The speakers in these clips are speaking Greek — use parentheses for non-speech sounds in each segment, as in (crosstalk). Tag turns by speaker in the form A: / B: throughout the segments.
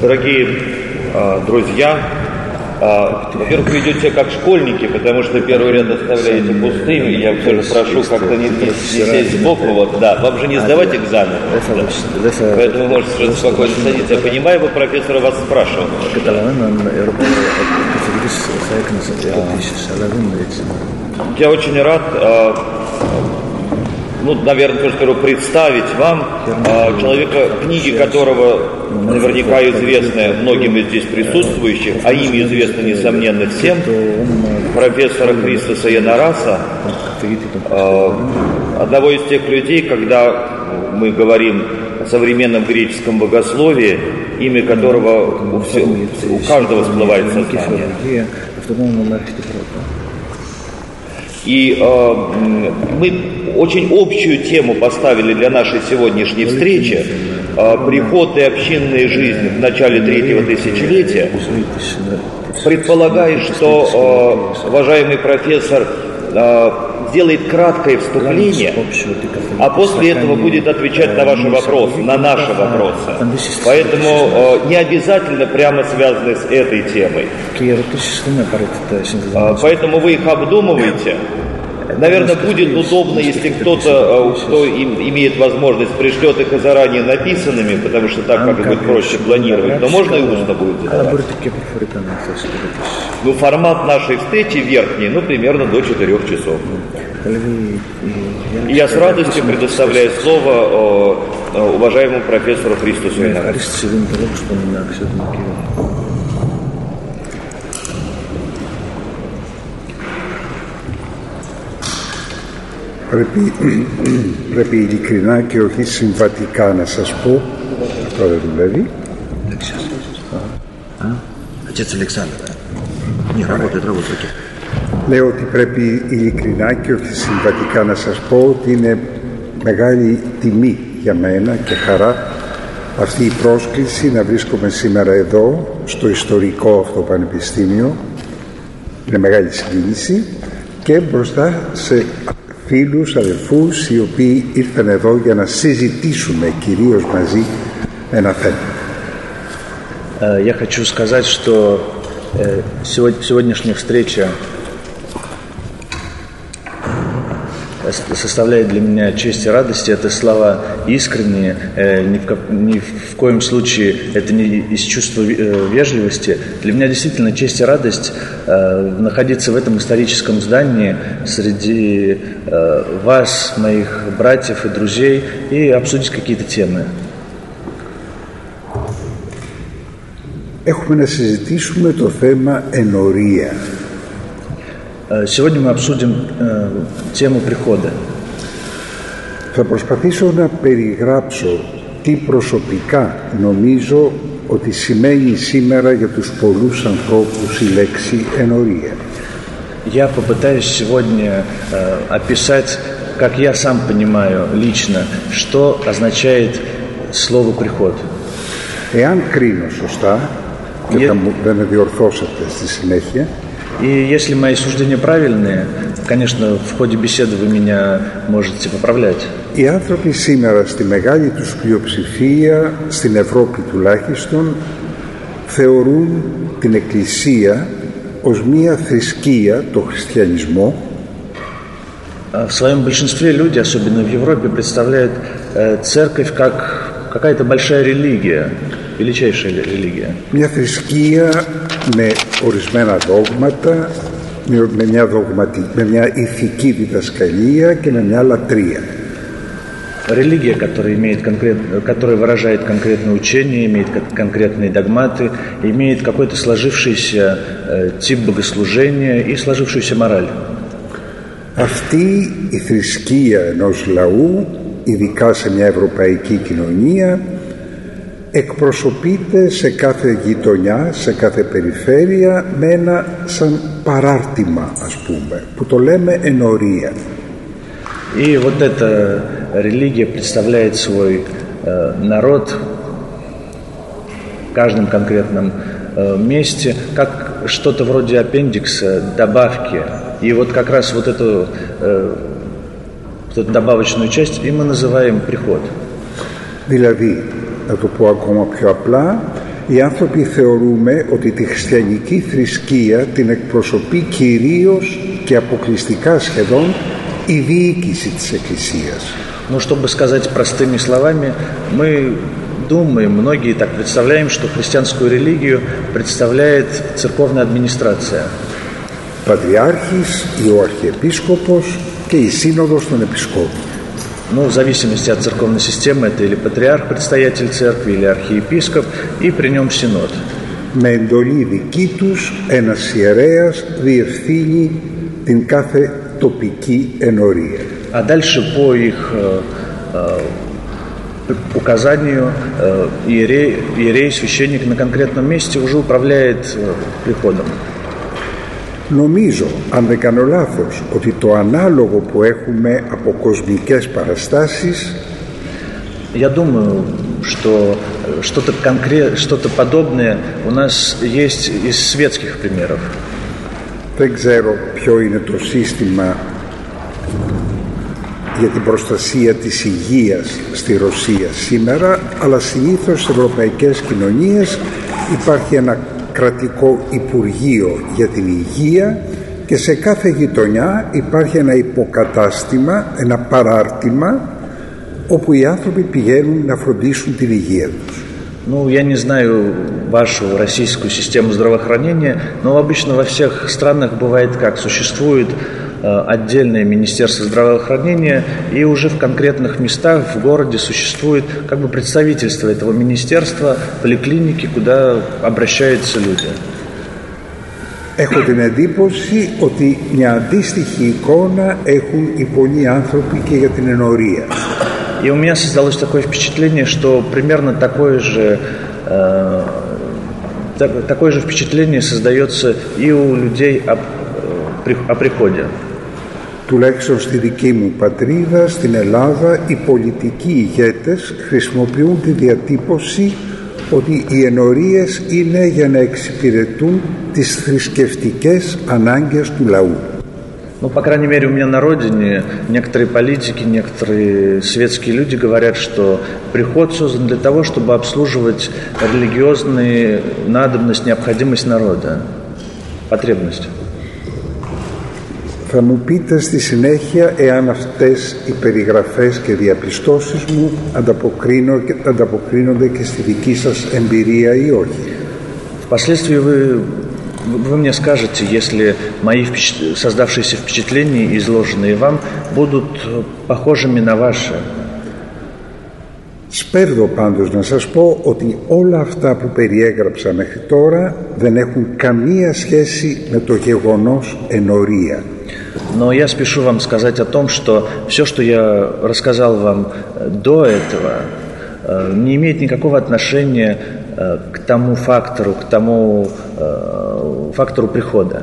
A: Дорогие э, друзья, а, во-первых, вы идете как школьники, потому что первый ряд оставляете пустым. Я все же прошу как-то не, не, не сесть сбоку. Вот, да, вам же не сдавать экзамен. Да. Поэтому вы можете совершенно спокойно садиться. Я понимаю, вы профессор вас спрашивал. Я очень рад а, ну, наверное, то, что представить вам э, человека, книги которого наверняка известны многим из здесь присутствующих, а имя известно, несомненно, всем, профессора Христоса Янараса, э, одного из тех людей, когда мы говорим о современном греческом богословии, имя которого у, все, у каждого всплывает сознание. И э, мы очень общую тему поставили для нашей сегодняшней встречи. Э, приход и общинная жизнь в начале третьего тысячелетия. Предполагает, что э, уважаемый профессор э, сделает краткое вступление, а после этого будет отвечать на ваши вопросы, на наши вопросы. Поэтому э, не обязательно прямо связаны с этой темой. Э, поэтому вы их обдумываете. Наверное, будет удобно, если кто-то, э, кто им, имеет возможность, пришлет их заранее написанными, потому что так как будет проще планировать, но можно и устно будет задавать. Ну, формат нашей встречи верхний, ну, примерно до 4 часов. И я с радостью предоставляю слово уважаемому профессору Христосу Инарасу.
B: Πρέπει, (clears throat) πρέπει ειλικρινά και όχι συμβατικά να σας πω. Αυτό δεν δουλεύει.
C: Αλεξάνδρα.
B: Λέω ότι πρέπει ειλικρινά και όχι συμβατικά να σας πω ότι είναι μεγάλη τιμή για μένα και χαρά αυτή η πρόσκληση να βρίσκομαι σήμερα εδώ στο ιστορικό αυτό πανεπιστήμιο είναι μεγάλη συγκίνηση και μπροστά σε φίλους, αδελφούς οι οποίοι ήρθαν εδώ για να συζητήσουμε κυρίως μαζί ένα θέμα.
C: Я хочу сказать, что сегодняшняя встреча составляет для меня честь и радость. Это слова искренние, э, ни, в, ни в коем случае это не из чувства э, вежливости. Для меня действительно честь и радость э, находиться в этом историческом здании среди вас, моих братьев и друзей и обсудить какие-то темы.
B: Έχουμε να συζητήσουμε το θέμα ενορία.
C: Сегодня мы обсудим э, тему прихода.
B: Θα προσπαθήσω να περιγράψω τι προσωπικά νομίζω ότι σημαίνει σήμερα για τους πολλούς ανθρώπους η λέξη ενορία.
C: Я попытаюсь сегодня э, описать, как я сам понимаю лично, что означает слово «приход».
B: Εάν κρίνω σωστά, και θα μου δεν με διορθώσετε στη συνέχεια,
C: и если мои суждения правильные, конечно, в ходе беседы вы меня можете поправлять.
B: Οι άνθρωποι σήμερα στη μεγάλη τους πλειοψηφία, στην Ευρώπη τουλάχιστον, θεωρούν την Εκκλησία ως μία θρησκεία, το χριστιανισμό,
C: в своем большинстве люди, особенно в Европе, представляют э, церковь как какая-то большая религия, величайшая религия.
B: Μια θρησκεία με ορισμένα δόγματα, με μια, δογματι... με μια ηθική διδασκαλία και με μια λατρεία.
C: Религия, которая, имеет конкрет, которая выражает конкретное учение, имеет конкретные догматы, имеет какой-то сложившийся э, тип богослужения и сложившуюся мораль.
B: Αυτή η θρησκεία ενός λαού, ειδικά σε μια ευρωπαϊκή κοινωνία, εκπροσωπείται σε κάθε γειτονιά, σε κάθε περιφέρεια με ένα σαν παράρτημα ας πούμε που το λέμε ενορία.
C: И вот эта религия представляет свой э, народ в каждом конкретном э, месте как что-то вроде аппендикса, добавки. И вот как раз вот эту, э, вот эту добавочную часть и мы называем приход.
B: Δηλαδή, να το πω ακόμα πιο απλά, Οι άνθρωποι θεωρούμε ότι τη χριστιανική θρησκεία την εκπροσωπεί κυρίως και αποκλειστικά σχεδόν η διοίκηση της Εκκλησίας.
C: Ну, чтобы сказать простыми словами, мы думаем, многие так представляем, что христианскую религию представляет церковная администрация.
B: Πατριάρχης, ή ο Αρχιεπίσκοπος και η Σύνοδος των Επισκόπων.
C: Ну, в зависимости от церковной системы, это или патриарх, предстоятель церкви, или архиепископ, и при нем синод.
B: Με εντολή δική τους ένας ιερέας διευθύνει την κάθε τοπική ενορία.
C: А дальше по их э, э, указанию э, иерей, иерей, священник на конкретном месте уже управляет э, приходом.
B: Νομίζω, αν δεν κάνω λάθος, ότι το ανάλογο που έχουμε από κοσμικές παραστάσεις
C: Я думаю, что э, что-то конкрет, что-то подобное у нас есть из светских примеров.
B: δεν ξέρω ποιο είναι το σύστημα για την προστασία της υγείας στη Ρωσία σήμερα, αλλά συνήθως στις ευρωπαϊκές κοινωνίες υπάρχει ένα κρατικό Υπουργείο για την Υγεία και σε κάθε γειτονιά υπάρχει ένα υποκατάστημα, ένα παράρτημα όπου οι άνθρωποι πηγαίνουν να φροντίσουν την υγεία τους.
C: Ну, я не знаю вашу российскую систему здравоохранения, но обычно во всех странах бывает как. Существует э, отдельное Министерство здравоохранения, и уже в конкретных местах в городе существует как бы представительство этого министерства, поликлиники, куда обращаются люди.
B: Έχω την εντύπωση ότι μια αντίστοιχη εικόνα έχουν οι πολλοί άνθρωποι και για την ενορία.
C: И у меня создалось такое впечатление, что примерно такое же, э, так- такое же впечатление создается и у людей о, э, при- о приходе.
B: Τουλάχιστον στη δική μου πατρίδα, στην Ελλάδα, οι πολιτικοί ηγέτες χρησιμοποιούν τη διατύπωση ότι οι ενορίες είναι για να εξυπηρετούν τις θρησκευτικές ανάγκες του λαού.
C: Ну, по крайней мере, у меня на родине некоторые политики, некоторые светские люди говорят, что приход создан для того, чтобы обслуживать религиозные надобность, необходимость народа, потребность.
B: Θα μου πείτε στη συνέχεια εάν αυτές οι περιγραφές και διαπιστώσεις μου ανταποκρίνω- ανταποκρίνονται και στη δική σας εμπειρία ή όχι.
C: Впоследствии вы, вы мне скажете, если мои впечат- создавшиеся впечатления, изложенные вам, будут похожими на ваши.
B: Σπέρδω πάντως να σας πω ότι όλα αυτά που περιέγραψα μέχρι τώρα δεν έχουν καμία σχέση με το γεγονός ενορία.
C: Но я спешу вам сказать о том, что все, что я рассказал вам э, до этого, э, не имеет никакого отношения э, к тому фактору, к тому э, фактору прихода.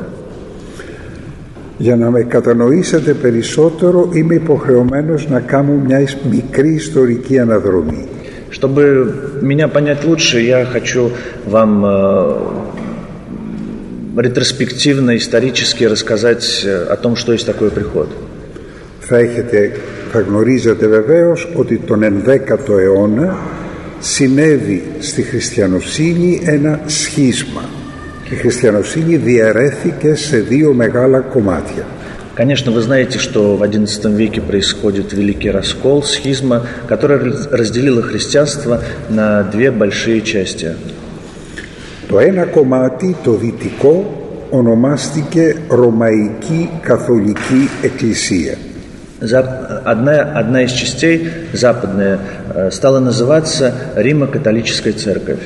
B: Για να με κατανοήσετε περισσότερο είμαι υποχρεωμένος να κάνω μια ις- μικρή ιστορική αναδρομή.
C: Чтобы меня понять лучше, я хочу вам э, ретроспективно, исторически рассказать э, о том, что есть такой приход.
B: Θα, έχετε, θα γνωρίζετε βεβαίως ότι τον 11ο αιώνα συνέβη στη χριστιανοσύνη ένα σχίσμα. Η χριστιανοσύνη διαιρέθηκε σε δύο μεγάλα κομμάτια.
C: Конечно, вы знаете, что в XI веке происходит великий раскол, схизма, которая раз- разделила христианство на две большие части.
B: Το ένα κομμάτι, το δυτικό, ονομάστηκε Ρωμαϊκή Καθολική Εκκλησία.
C: За- Одна, одна из частей, западная, э, стала называться Римо-католическая церковь.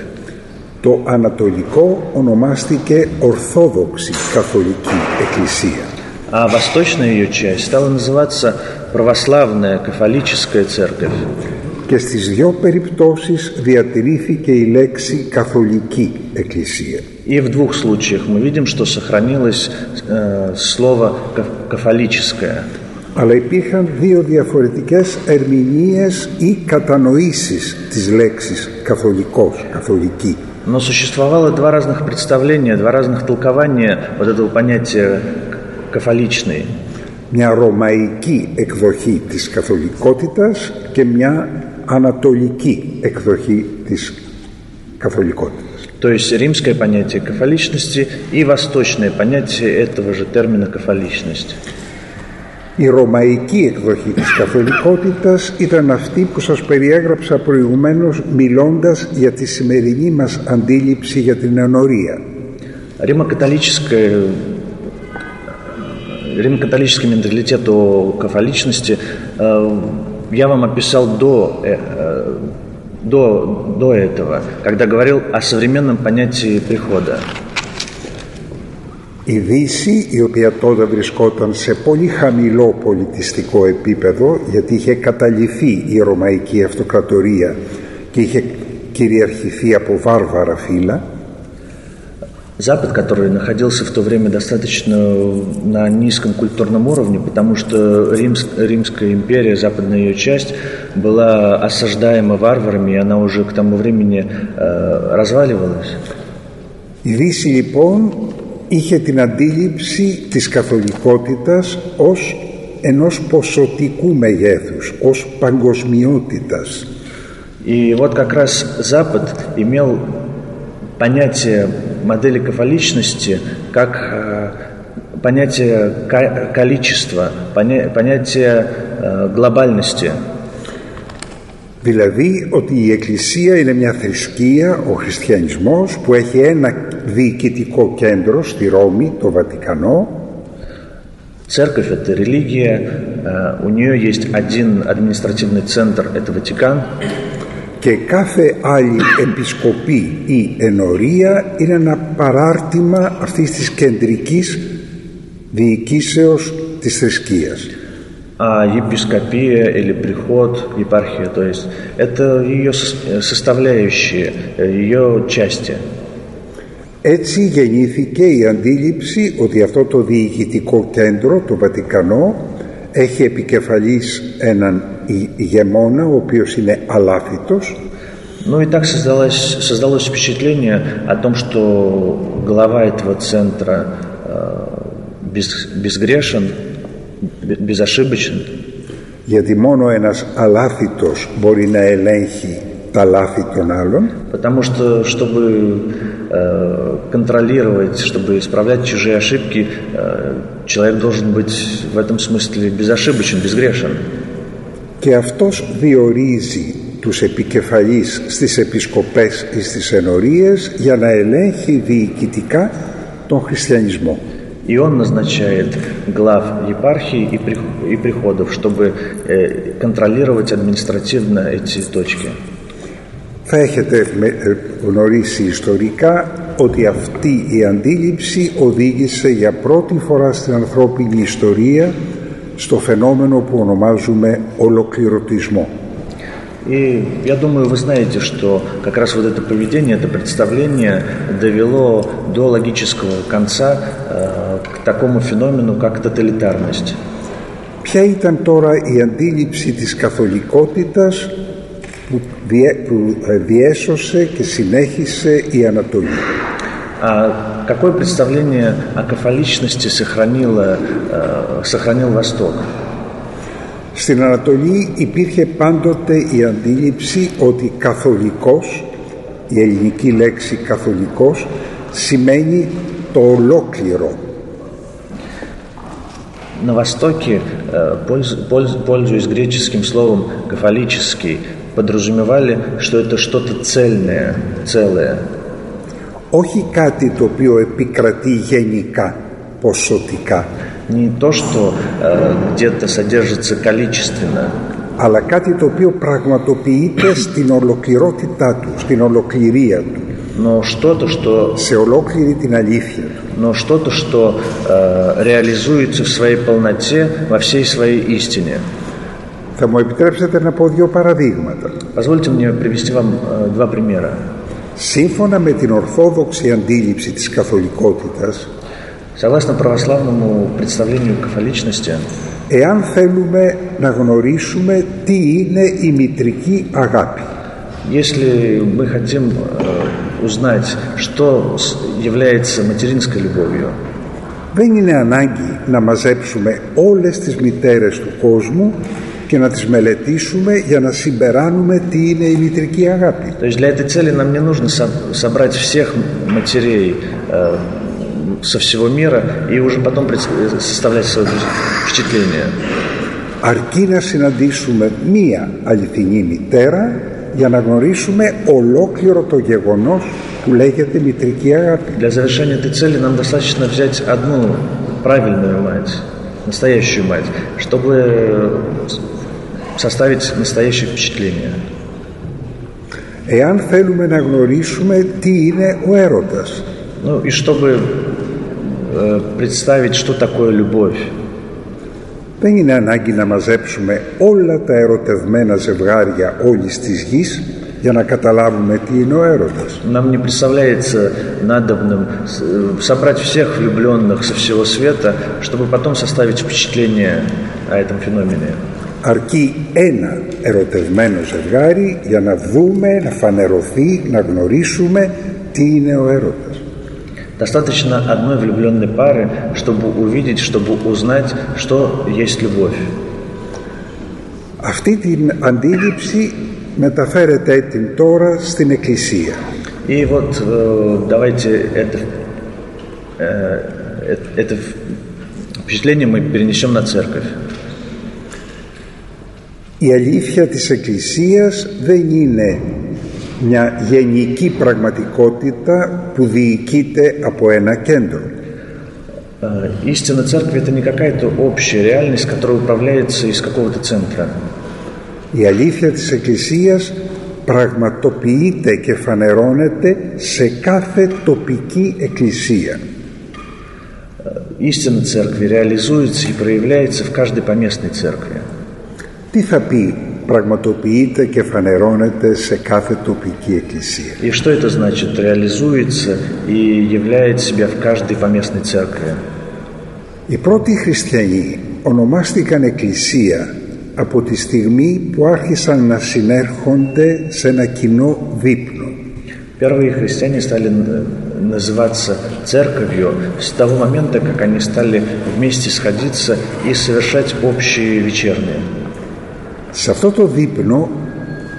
B: Το ανατολικό ονομάστηκε Ορθόδοξη Καθολική Εκκλησία.
C: А восточная ее часть стала называться Православная кафолическая церковь.
B: Και στις δύο περιπτώσεις διατηρήθηκε η λέξη Καθολική Εκκλησία.
C: И в двух случаях мы видим, что сохранилось э, слово «каф- кафолическое».
B: Αλλά υπήρχαν δύο διαφορετικές ερμηνείες ή κατανοήσεις της λέξης καθολικός, καθολική.
C: Но существовало два разных представления, два разных толкования вот этого понятия кафоличный.
B: Μια ρωμαϊκή εκδοχή της καθολικότητας και μια ανατολική εκδοχή της καθολικότητας.
C: То есть римское понятие кафоличности и восточное понятие этого же термина кафоличность.
B: Η ρωμαϊκή εκδοχή της καθολικότητας ήταν αυτή που σας περιέγραψα προηγουμένως μιλώντας για τη σημερινή μας αντίληψη για την ενορία.
C: Римо-католическое Римо-католический менталитет о кафоличности э, я вам описал до, э, э, до, до этого, когда говорил о современном понятии прихода.
B: Η Δύση, η οποία τότε βρισκόταν σε πολύ χαμηλό πολιτιστικό επίπεδο, γιατί είχε καταληφθεί η Ρωμαϊκή Αυτοκρατορία και είχε κυριαρχηθεί από βάρβαρα φύλλα,
C: Запад, который находился в то время достаточно на низком культурном уровне, потому что Римск, Римская империя, западная ее часть, была осаждаема варварами, и она уже к тому времени э, разваливалась.
B: Η Δύση λοιπόν είχε την αντίληψη της καθολικότητας ως ενός ποσοτικού μεγέθους, ως παγκοσμιότητας.
C: И вот как раз Запад имел понятие модели кафоличности как э, понятие ка- количества, поня- понятие э, глобальности.
B: Δηλαδή ότι η Εκκλησία είναι μια θρησκεία, ο χριστιανισμός που έχει ένα διοικητικό κέντρο στη Ρώμη, το Βατικανό
C: Церковь – это религия, э, у нее есть один административный центр – это Ватикан,
B: και κάθε άλλη επισκοπή ή ενορία είναι ένα παράρτημα αυτής της κεντρικής διοικήσεως της θρησκείας.
C: а епископия или приход, епархия, то есть это ее сос- составляющие, э, ее части.
B: Έτσι γεννήθηκε η αντίληψη ότι αυτό το διοικητικό κέντρο, το Βατικανό, έχει επικεφαλής έναν η- ηγεμόνα, ο οποίος είναι αλάθητος
C: Ну и так создалось, создалось впечатление о том, что глава этого центра э, без- безгрешен, бе- безошибочен,
B: γιατί μόνο ένας αλάθητος μπορεί να ελέγχει τα λάθη των άλλων
C: потому что, чтобы э, контролировать, чтобы исправлять чужие ошибки, э, человек должен быть в этом смысле безошибочен, безгрешен.
B: και αυτός διορίζει τους επικεφαλείς στις επισκοπές ή στις ενορίες για να ελέγχει διοικητικά τον χριστιανισμό.
C: И он назначает глав епархии и прих- и приходов, чтобы э, контролировать административно эти точки.
B: Θα έχετε με- ε, γνωρίσει ιστορικά ότι αυτή η αντίληψη οδήγησε για πρώτη φορά στην ανθρώπινη ιστορία στο φαινόμενο που ονομάζουμε ολοκληρωτισμό.
C: И я думаю, вы знаете, что как раз вот это поведение, это представление довело до логического конца э, к такому феномену, как тоталитарность.
B: Ποια ήταν τώρα η αντίληψη της καθολικότητας που, διέ, που ε, διέσωσε και συνέχισε η Ανατολή.
C: А какое представление о кафоличности сохранило, э, сохранил Восток?
B: Στην Ανατολή υπήρχε πάντοτε η αντίληψη ότι καθολικός, η ελληνική λέξη καθολικός, σημαίνει το ολόκληρο.
C: На Востоке, э, польз- польз- пользуясь греческим словом «кафолический», подразумевали, что это что-то цельное, целое.
B: Όχι κάτι το οποίο επικρατεί γενικά, ποσοτικά,
C: Не то, что э, где-то содержится количественно,
B: αλλά κάτι το οποίο πραγματοποιείται στην ολοκληρότητά του, στην ολοκληρία του,
C: но что-то, что,
B: σε ολόκληρη την αλήθεια του.
C: но что-то, что э, реализуется в своей полноте, во всей своей истине.
B: Θα μου επιτρέψετε να πω δύο παραδείγματα.
C: Позвольте мне привести вам э, два примера.
B: Σύμφωνα με την ορθόδοξη αντίληψη της καθολικότητας,
C: Согласно православному представлению кафоличности,
B: εάν θέλουμε να γνωρίσουμε τι είναι η μητρική αγάπη,
C: если мы хотим э, узнать, что с- является материнской любовью,
B: δεν είναι ανάγκη να μαζέψουμε όλες τις μητέρες του κόσμου και να τις μελετήσουμε για να συμπεράνουμε τι είναι η μητρική αγάπη.
C: То есть для этой цели нам не нужно со- собрать всех матерей э, со всего мира и уже потом пред- составлять свое впечатление.
B: Αρκεί να συναντήσουμε μία αληθινή μητέρα για να γνωρίσουμε ολόκληρο το γεγονός που λέγεται μητρική αγάπη.
C: Для завершения этой цели нам достаточно взять одну правильную мать, настоящую мать, чтобы составить настоящее впечатление.
B: Εάν θέλουμε να γνωρίσουμε τι είναι ο έρωτας,
C: Ну и чтобы э, представить, что такое любовь,
B: δεν είναι ανάγκη να μαζέψουμε όλα τα ερωτευμένα ζευγάρια όλης της γης για να καταλάβουμε τι είναι ο έρωτας.
C: нам не представляется надобным с- э, собрать всех влюбленных со всего света, чтобы потом составить впечатление о этом феномене.
B: Αρκεί ένα ερωτευμένο ζευγάρι για να δούμε, να φανερωθεί, να γνωρίσουμε τι είναι ο έρωτας.
C: Достаточно одной влюбленной пары, чтобы увидеть, чтобы узнать, что есть любовь.
B: Αυτή την αντίληψη μεταφέρεται την τώρα στην Εκκλησία.
C: И вот э, давайте это, э, э- это впечатление мы перенесем на церковь.
B: Η αλήθεια της Εκκλησίας δεν είναι μια γενική πραγματικότητα που διοικείται από ένα κέντρο.
C: Э, Истина церкви это не какая-то общая реальность, которая управляется из какого-то центра.
B: Η αλήθεια της Εκκλησίας πραγματοποιείται και φανερώνεται σε κάθε τοπική εκκλησία.
C: Истина церкви реализуется и проявляется в каждой поместной церкви.
B: Τι θα πει πραγματοποιείται και φανερώνεται σε κάθε τοπική εκκλησία.
C: И что это значит? Реализуется и являет себя в каждой поместной церкви.
B: Οι πρώτοι χριστιανοί ονομάστηκαν εκκλησία από τη στιγμή που άρχισαν να συνέρχονται σε ένα κοινό δείπνο.
C: Первые христиане стали э, называться церковью с того момента, как они стали вместе сходиться и совершать общие вечерние.
B: Σε αυτό το δείπνο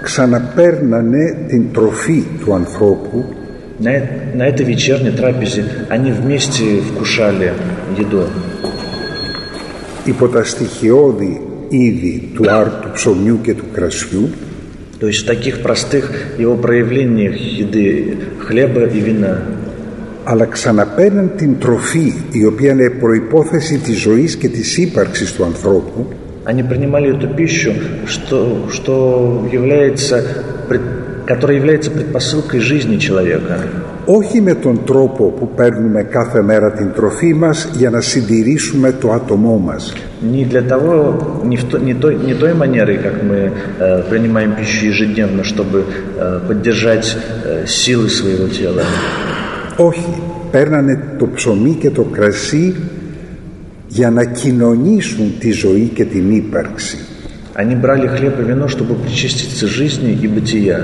B: ξαναπέρνανε την τροφή του ανθρώπου
C: На, э- на этой вечерней трапезе они вместе вкушали еду.
B: υπό τα στοιχειώδη είδη του άρτου ψωμιού και του κρασιού
C: То есть в таких простых его проявлениях еды, хлеба и вина.
B: αλλά ξαναπαίρναν την τροφή η οποία είναι προϋπόθεση της ζωής και της ύπαρξης του ανθρώπου
C: Они принимали эту пищу, что, что является, пред- которая является предпосылкой жизни человека.
B: όχι με τον τρόπο που παίρνουμε κάθε μέρα την τροφή μας για να συντηρήσουμε το άτομό μας
C: Не для того, не, в то- не той, не той манерой, как мы э, принимаем пищу ежедневно, чтобы э, поддержать э, силы своего тела.
B: όχι παίρνανε το ψωμί και το κρασί για να κοινωνήσουν τη ζωή και την ύπαρξη
C: Они брали хлеб и вино, чтобы причаститься жизни и бытия.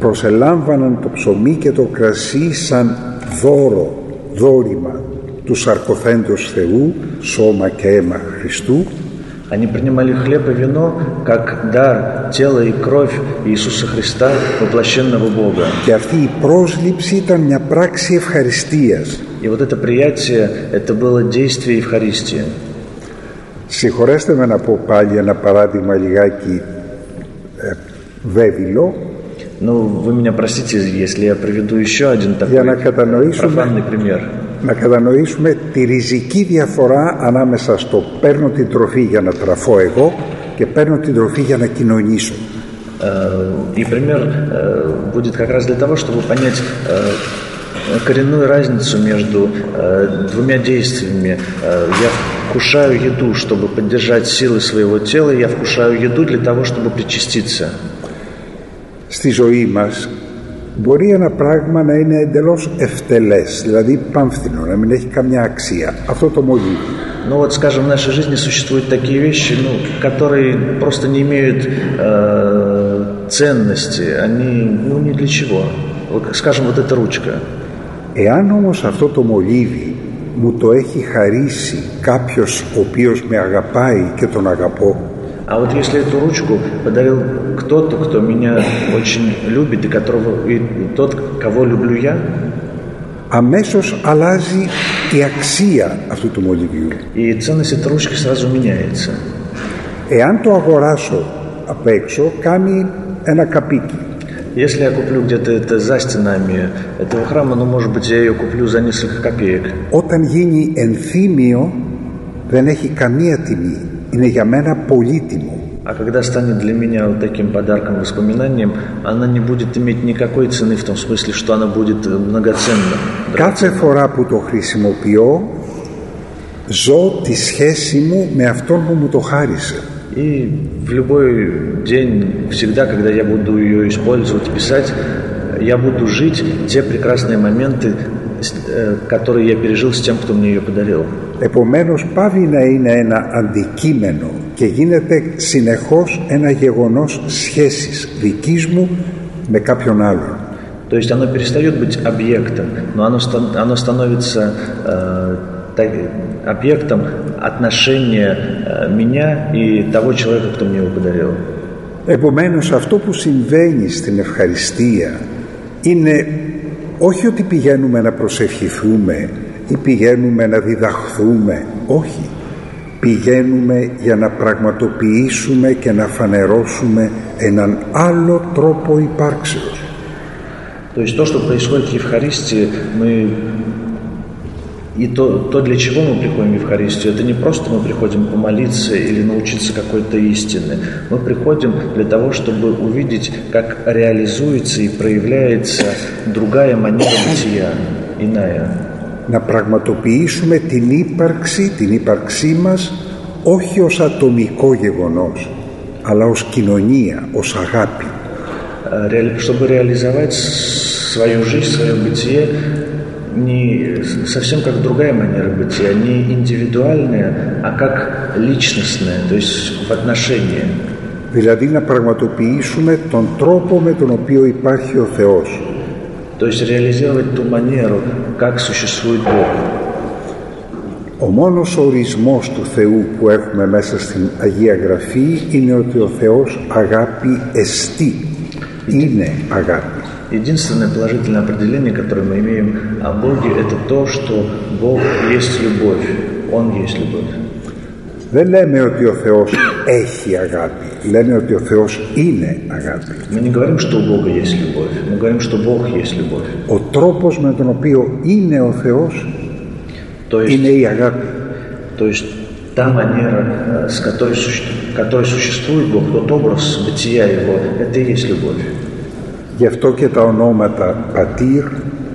B: προσελάμβαναν το ψωμί και το κρασί σαν δώρο, δόρημα του σαρκοθέντος Θεού, σώμα και αίμα Χριστού
C: Они принимали хлеб и вино как дар, тело и кровь Иисуса Христа, воплощенного Бога.
B: και αυτή η πρόσληψη ήταν μια πράξη ευχαριστίας.
C: И вот это приятие, это было действие Евхаристии.
B: Συγχωρέστε με να πω πάλι ένα παράδειγμα λιγάκι ε, βέβαιλο
C: Ну, вы меня простите, если я приведу еще один такой
B: Για να κατανοήσουμε-
C: профанный пример.
B: να κατανοήσουμε τη ριζική διαφορά ανάμεσα στο παίρνω την τροφή για να τραφώ εγώ και παίρνω την τροφή για να κοινωνήσω.
C: Э, И пример э, будет как раз для того, чтобы понять э, коренную разницу между э, двумя действиями. Э, Я вкушаю еду, чтобы поддержать силы своего тела, и я вкушаю еду для того, чтобы причаститься.
B: Στη ζωή μας μπορεί ένα πράγμα να είναι εντελώς ευτελές, δηλαδή πάμφθινο, να μην έχει καμιά αξία. Αυτό το μολύβι.
C: Ну вот, скажем, в нашей жизни существуют такие вещи, ну, которые просто не имеют э, ценности, они, ну, ни для чего. Вот, скажем, вот эта ручка.
B: Εάν όμως αυτό το μολύβι μου το έχει χαρίσει κάποιος ο οποίος με αγαπάει και τον αγαπώ,
C: А вот если эту ручку подарил кто-то, кто меня очень любит и, которого, и тот, кого люблю я,
B: αμέσως αλλάζει η αξία αυτού του μολυβιού.
C: и ценность этой ручки сразу меняется.
B: Εάν το αγοράσω απ' έξω, κάνει ένα καπίκι.
C: Если я куплю где-то это за стенами этого храма, ну, может быть, я ее куплю за несколько копеек.
B: Όταν γίνει ενθύμιο, δεν έχει καμία τιμή. Είναι για μένα πολύτιμο.
C: А когда станет для меня вот таким подарком, воспоминанием, она не будет иметь никакой цены в том смысле, что она будет э, многоценна.
B: Κάθε φορά που το χρησιμοποιώ, ζω τη σχέση μου με αυτόν που μου το χάρισε.
C: И в любой день, всегда, когда я буду ее использовать, писать, я буду жить те прекрасные моменты, с- э, которые я пережил с тем, кто мне ее подарил.
B: Επομένως πάβει να είναι ένα αντικείμενο και γίνεται συνεχώς ένα γεγονός σχέσης δικής μου με κάποιον άλλον.
C: То есть оно перестает быть объектом, но оно, стан- оно становится э, так- объектом отношения э, меня и того человека, кто мне его подарил.
B: Επομένως αυτό που συμβαίνει στην ευχαριστία είναι όχι ότι πηγαίνουμε να προσευχηθούμε ή πηγαίνουμε να διδαχθούμε, όχι. Πηγαίνουμε για να πραγματοποιήσουμε και να φανερώσουμε έναν άλλο τρόπο υπάρξεως.
C: То есть то, что происходит в Евхаристии, мы и то, то, для чего мы приходим в Евхаристию, это не просто мы приходим помолиться или научиться какой-то истины. Мы приходим для того, чтобы увидеть, как реализуется и проявляется другая манера бытия, иная.
B: Να πραγματοποιήσουμε την ύπαρξη, την ύπαρξή μας όχι ως ατομικό γεγονός, αλλά ως κοινωνία, ως αγάπη.
C: Э, реали- Чтобы реализовать с- свою жизнь, свое бытие, не совсем как другая манера бытия, не индивидуальная, а как личностная, то есть в отношении.
B: Δηλαδή να πραγματοποιήσουμε τον τρόπο με τον οποίο υπάρχει ο Θεός.
C: То есть реализовать ту манеру, как существует Бог.
B: Ο μόνος ορισμός του Θεού που έχουμε μέσα στην Αγία Γραφή είναι ότι ο Θεός αγάπη εστί. Είναι αγάπη.
C: Единственное положительное определение, которое мы имеем о Боге, это то, что Бог есть любовь. Он есть любовь.
B: Δεν λέμε ότι ο Θεός έχει αγάπη. Λέμε ότι ο Θεός είναι αγάπη.
C: Мы не говорим, что у Бога есть любовь. Мы говорим, что Бог есть любовь.
B: Ο τρόπος με τον οποίο είναι ο Θεός
C: То есть
B: είναι η αγάπη.
C: То есть та манера, э, с которой, суще- которой существует Бог, тот образ бытия Его, это и есть любовь.
B: Γι' αυτό και τα ονόματα Πατήρ,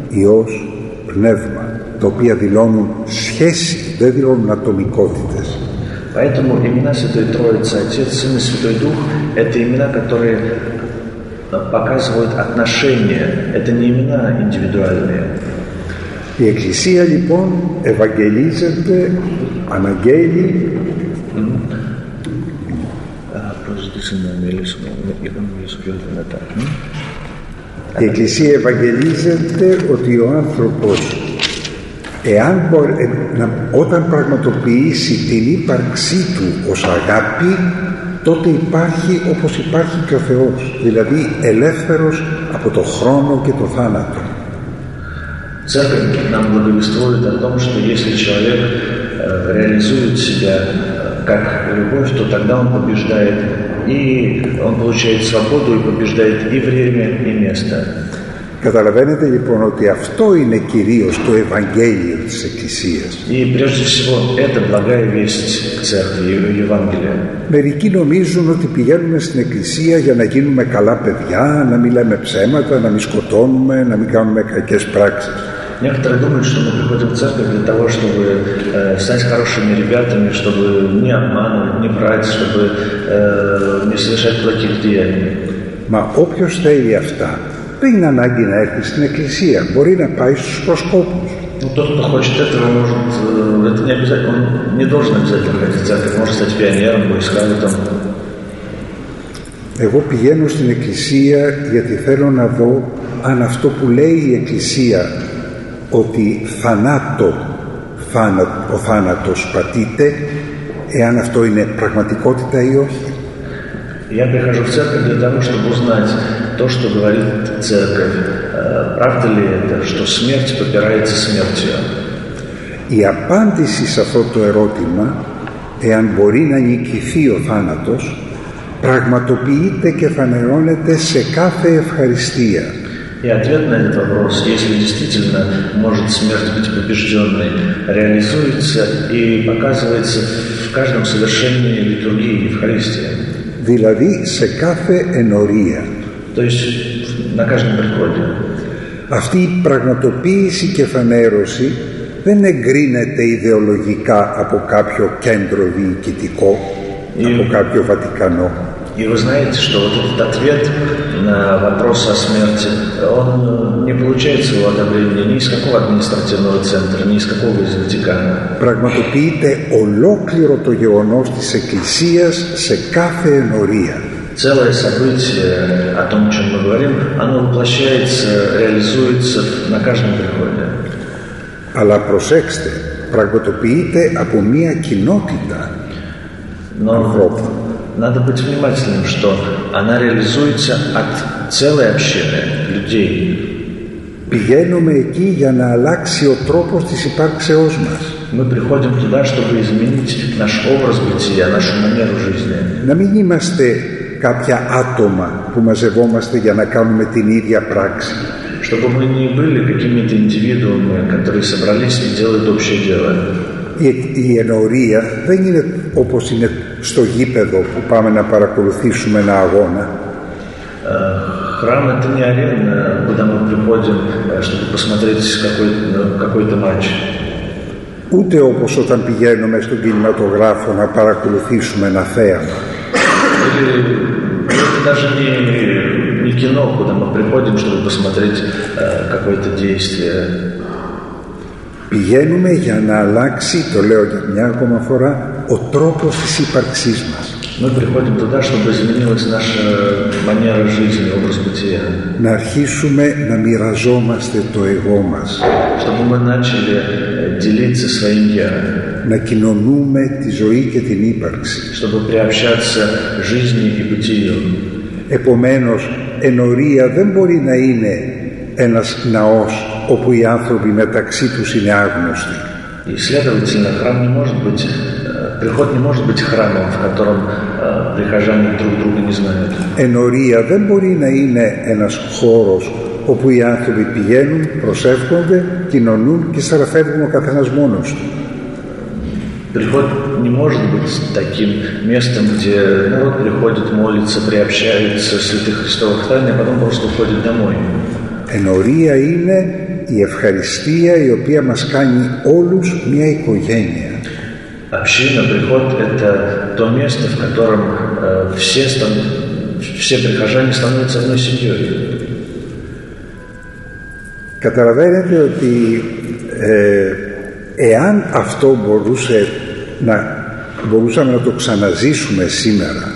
B: Υιός, Πνεύμα, τα οποία δηλώνουν σχέση, δεν δηλώνουν ατομικότητες.
C: Поэтому имена Святой Троицы, Отец, Сын и Святой Дух – это имена, которые э, показывают отношения. Это не имена индивидуальные.
B: Η Εκκλησία λοιπόν ευαγγελίζεται, αναγγέλει Η Εκκλησία ευαγγελίζεται ότι ο άνθρωπος εάν μπορεί, ε, να, όταν πραγματοποιήσει την ύπαρξή του ως αγάπη τότε υπάρχει όπως υπάρχει και ο Θεός δηλαδή ελεύθερος από το χρόνο και το θάνατο
C: Церковь нам благовествует о том, что если человек э, реализует себя э, как любовь, то тогда он побеждает и он получает свободу и побеждает и время, и место.
B: Καταλαβαίνετε λοιπόν ότι αυτό είναι κυρίως το Ευαγγέλιο της Εκκλησίας.
C: И прежде всего это благая весть церкви, и Евангелия.
B: Μερικοί νομίζουν ότι πηγαίνουμε στην Εκκλησία για να γίνουμε καλά παιδιά, να μην λέμε ψέματα, να μην σκοτώνουμε, να μην κάνουμε κακές πράξεις.
C: Некоторые думают, что мы приходим в церковь для того, чтобы э, стать хорошими ребятами, чтобы не обманывать, не брать, чтобы э, не совершать плохих деяний.
B: Μα όποιος θέλει αυτά δεν είναι ανάγκη να έρθει στην Εκκλησία. Μπορεί να πάει στους προσκόπους.
C: Ну, тот, кто хочет этого, может, э, это не обязательно, он не должен обязательно ходить в церковь, может стать пионером, бойскаутом.
B: Εγώ πηγαίνω στην Εκκλησία γιατί θέλω να δω αν αυτό που λέει η Εκκλησία ότι θανάτω θάνα, ο θάνατος πατείται εάν αυτό είναι πραγματικότητα ή όχι.
C: Я прихожу в церковь для того, чтобы узнать то, что говорит церковь. Э, Правда ли это, что смерть попирается смертью?
B: Η απάντηση σε αυτό το ερώτημα, εάν μπορεί να νικηθεί ο θάνατος, πραγματοποιείται και φανερώνεται σε κάθε ευχαριστία.
C: И ответ на этот вопрос, если действительно может смерть быть побежденной, реализуется и показывается в каждом совершении литургии Евхаристии.
B: Δηλαδή σε κάθε ενορία.
C: То есть на каждом приходе.
B: Αυτή η πραγματοποίηση και φανέρωση δεν εγκρίνεται ιδεολογικά από κάποιο κέντρο διοικητικό, από κάποιο Βατικανό.
C: И вы знаете, что вот этот ответ на вопрос о смерти, он не получает своего одобрения ни из какого административного центра, ни из какого из Ватикана.
B: Πραγματοποιείται ολόκληρο το γεγονός της Εκκλησίας σε κάθε ενορία.
C: Целое событие о том, о чем мы говорим, оно воплощается, реализуется на каждом приходе.
B: Αλλά προσέξτε, πραγματοποιείται από μία κοινότητα
C: Но
B: ανθρώπων.
C: надо быть внимательным, что она реализуется от целой общины людей.
B: Πηγαίνουμε εκεί για να αλλάξει ο τρόπος της υπάρξεώς μας.
C: Мы приходим туда, чтобы изменить наш образ бытия, нашу манеру жизни.
B: Να μην είμαστε κάποια άτομα που μαζευόμαστε για να κάνουμε την ίδια πράξη.
C: Чтобы мы не были какими-то индивидуумами, которые собрались и делают общее дело.
B: Η, η ενορία δεν είναι όπως είναι στο γήπεδο που πάμε να παρακολουθήσουμε ένα αγώνα.
C: Э, Храм – это не арена, куда мы приходим, э, чтобы посмотреть какой-то какой-то матч.
B: Ούτε όπως όταν πηγαίνουμε στον κινηματογράφο να παρακολουθήσουμε ένα θέαμα.
C: Или это даже не, не кино, куда мы приходим, чтобы посмотреть э, какое-то действие.
B: Πηγαίνουμε για να αλλάξει, το λέω για μια ακόμα φορά, ο τρόπος της ύπαρξής μας. Να αρχίσουμε να μοιραζόμαστε το εγώ μας. Να κοινωνούμε τη ζωή και την ύπαρξη. Επομένως, ενορία δεν μπορεί να είναι ένας ναός όπου οι άνθρωποι μεταξύ τους είναι άγνωστοι.
C: И, следовательно, храм не может быть, э, приход не может быть храмом, в котором э, прихожане друг друга не знают.
B: Ενορία δεν μπορεί να είναι ένας χώρος όπου οι άνθρωποι πηγαίνουν, προσεύχονται, κοινωνούν και στραφεύουν ο καθένας μόνος του.
C: Приход не может быть таким местом, где народ приходит, молится, приобщается святых Христовых тайн, а потом просто уходит домой.
B: Ενορία είναι η ευχαριστία η οποία μας κάνει όλους μια οικογένεια.
C: Община, приход – это то место, в котором э, все, стан- все прихожане становятся одной семьей.
B: Καταλαβαίνετε ότι ε, εάν αυτό μπορούσε να, μπορούσαμε να το ξαναζήσουμε σήμερα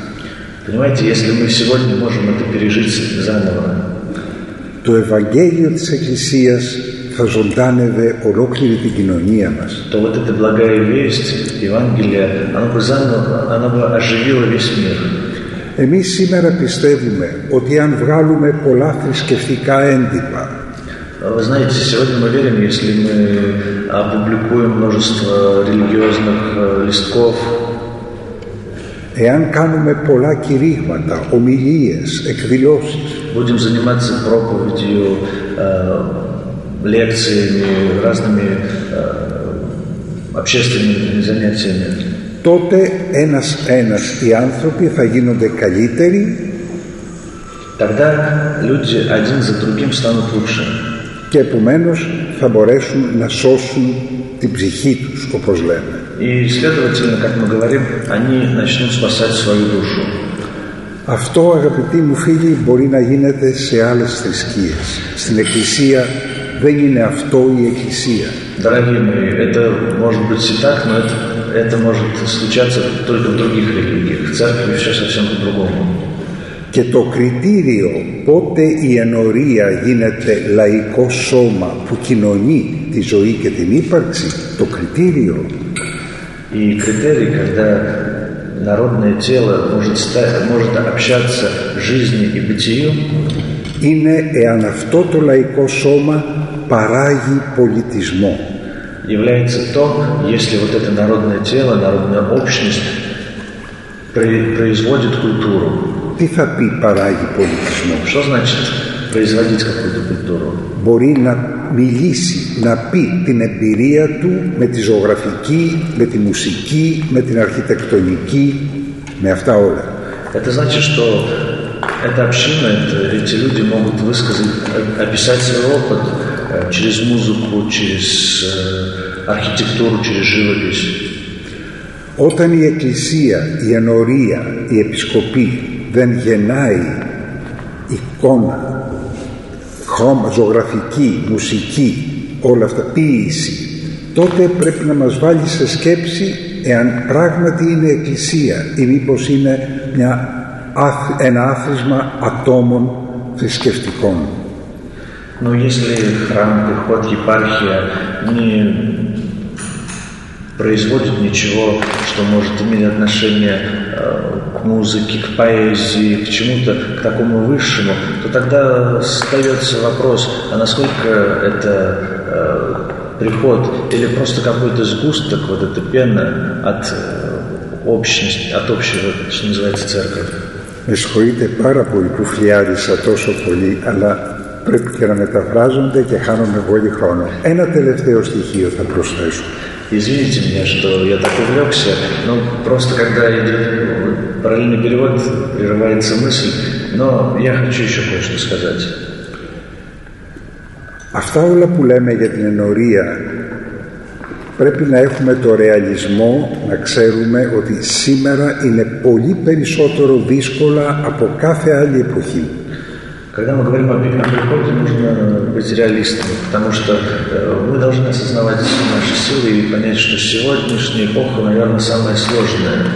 C: Понимаете, если мы сегодня можем это пережить заново,
B: το Ευαγγέλιο της Εκκλησίας θα ζωντάνευε ολόκληρη την κοινωνία μας.
C: то вот эта благая весть, Евангелие, оно бы заново, оно бы оживило весь мир.
B: Εμείς σήμερα πιστεύουμε ότι αν βγάλουμε πολλά θρησκευτικά έντυπα
C: Вы знаете, сегодня мы верим, если мы опубликуем множество религиозных э, листков,
B: εάν κάνουμε πολλά κηρύγματα, ομιλίες, εκδηλώσεις
C: будем заниматься проповедью, э, лекциями, разными э, общественными занятиями,
B: τότε ένας-ένας οι άνθρωποι θα γίνονται καλύτεροι
C: тогда люди один за другим станут лучше.
B: και επομένως θα μπορέσουν να σώσουν την ψυχή τους, όπως λέμε.
C: И, следовательно, как мы говорим, они начнут спасать свою душу.
B: Αυτό αγαπητοί μου φίλοι μπορεί να γίνεται σε άλλες θρησκείες. Στην Εκκλησία δεν είναι αυτό η Εκκλησία.
C: Дорогие мои, это может быть и так, но это, это может случаться только в других религиях. В церкви все совсем по-другому.
B: Και το κριτήριο πότε η ενορία γίνεται λαϊκό σώμα που κοινωνεί τη ζωή και την ύπαρξη, το κριτήριο
C: И критерий, когда народное тело может, стать, может общаться жизни и бытию,
B: είναι εάν αυτό το λαϊκό σώμα παράγει πολιτισμό.
C: Является то, если вот это народное тело, народная общность производит культуру.
B: Τι θα πει παράγει πολιτισμό.
C: Что значит производить какую-то культуру?
B: Μπορεί να μιλήσει, να πει την εμπειρία του με τη ζωγραφική, με τη μουσική, με την αρχιτεκτονική, με αυτά όλα.
C: Это значит, что эта община, это, эти люди могут высказать, описать свой опыт э, через музыку, через э, архитектуру, через живопись.
B: Όταν η Εκκλησία, η Ενωρία, η Επισκοπή δεν γεννάει εικόνα, χρώμα, ζωγραφική, μουσική, όλα αυτά, ποίηση, τότε πρέπει να μας βάλει σε σκέψη εάν πράγματι είναι Εκκλησία ή μήπως είναι μια ένα άθροισμα ατόμων θρησκευτικών.
C: Но если храм, приход, епархия не производит ничего, что может иметь отношение к музыке, к поэзии, к чему-то, к такому высшему, то тогда остается вопрос, а насколько это приход или просто какой-то сгусток, вот эта пена от общности, от общего, что называется, церковь.
B: Με συγχωρείτε πάρα πολύ που φλιάρισα τόσο πολύ, αλλά πρέπει και να μεταφράζονται και χάνουμε πολύ χρόνο. Ένα τελευταίο στοιχείο θα προσθέσω.
C: Извините меня, что я так увлекся, но просто когда идет параллельный перевод, прерывается мысль, но я хочу еще кое-что сказать.
B: Αυτά όλα που λέμε για την ενορία πρέπει να έχουμε το ρεαλισμό να ξέρουμε ότι σήμερα είναι πολύ περισσότερο δύσκολα από κάθε άλλη εποχή.
C: Когда мы говорим о Великом Приходе, нужно быть реалистами, потому что мы должны осознавать наши силы и понять, что сегодняшняя эпоха, наверное, самая сложная.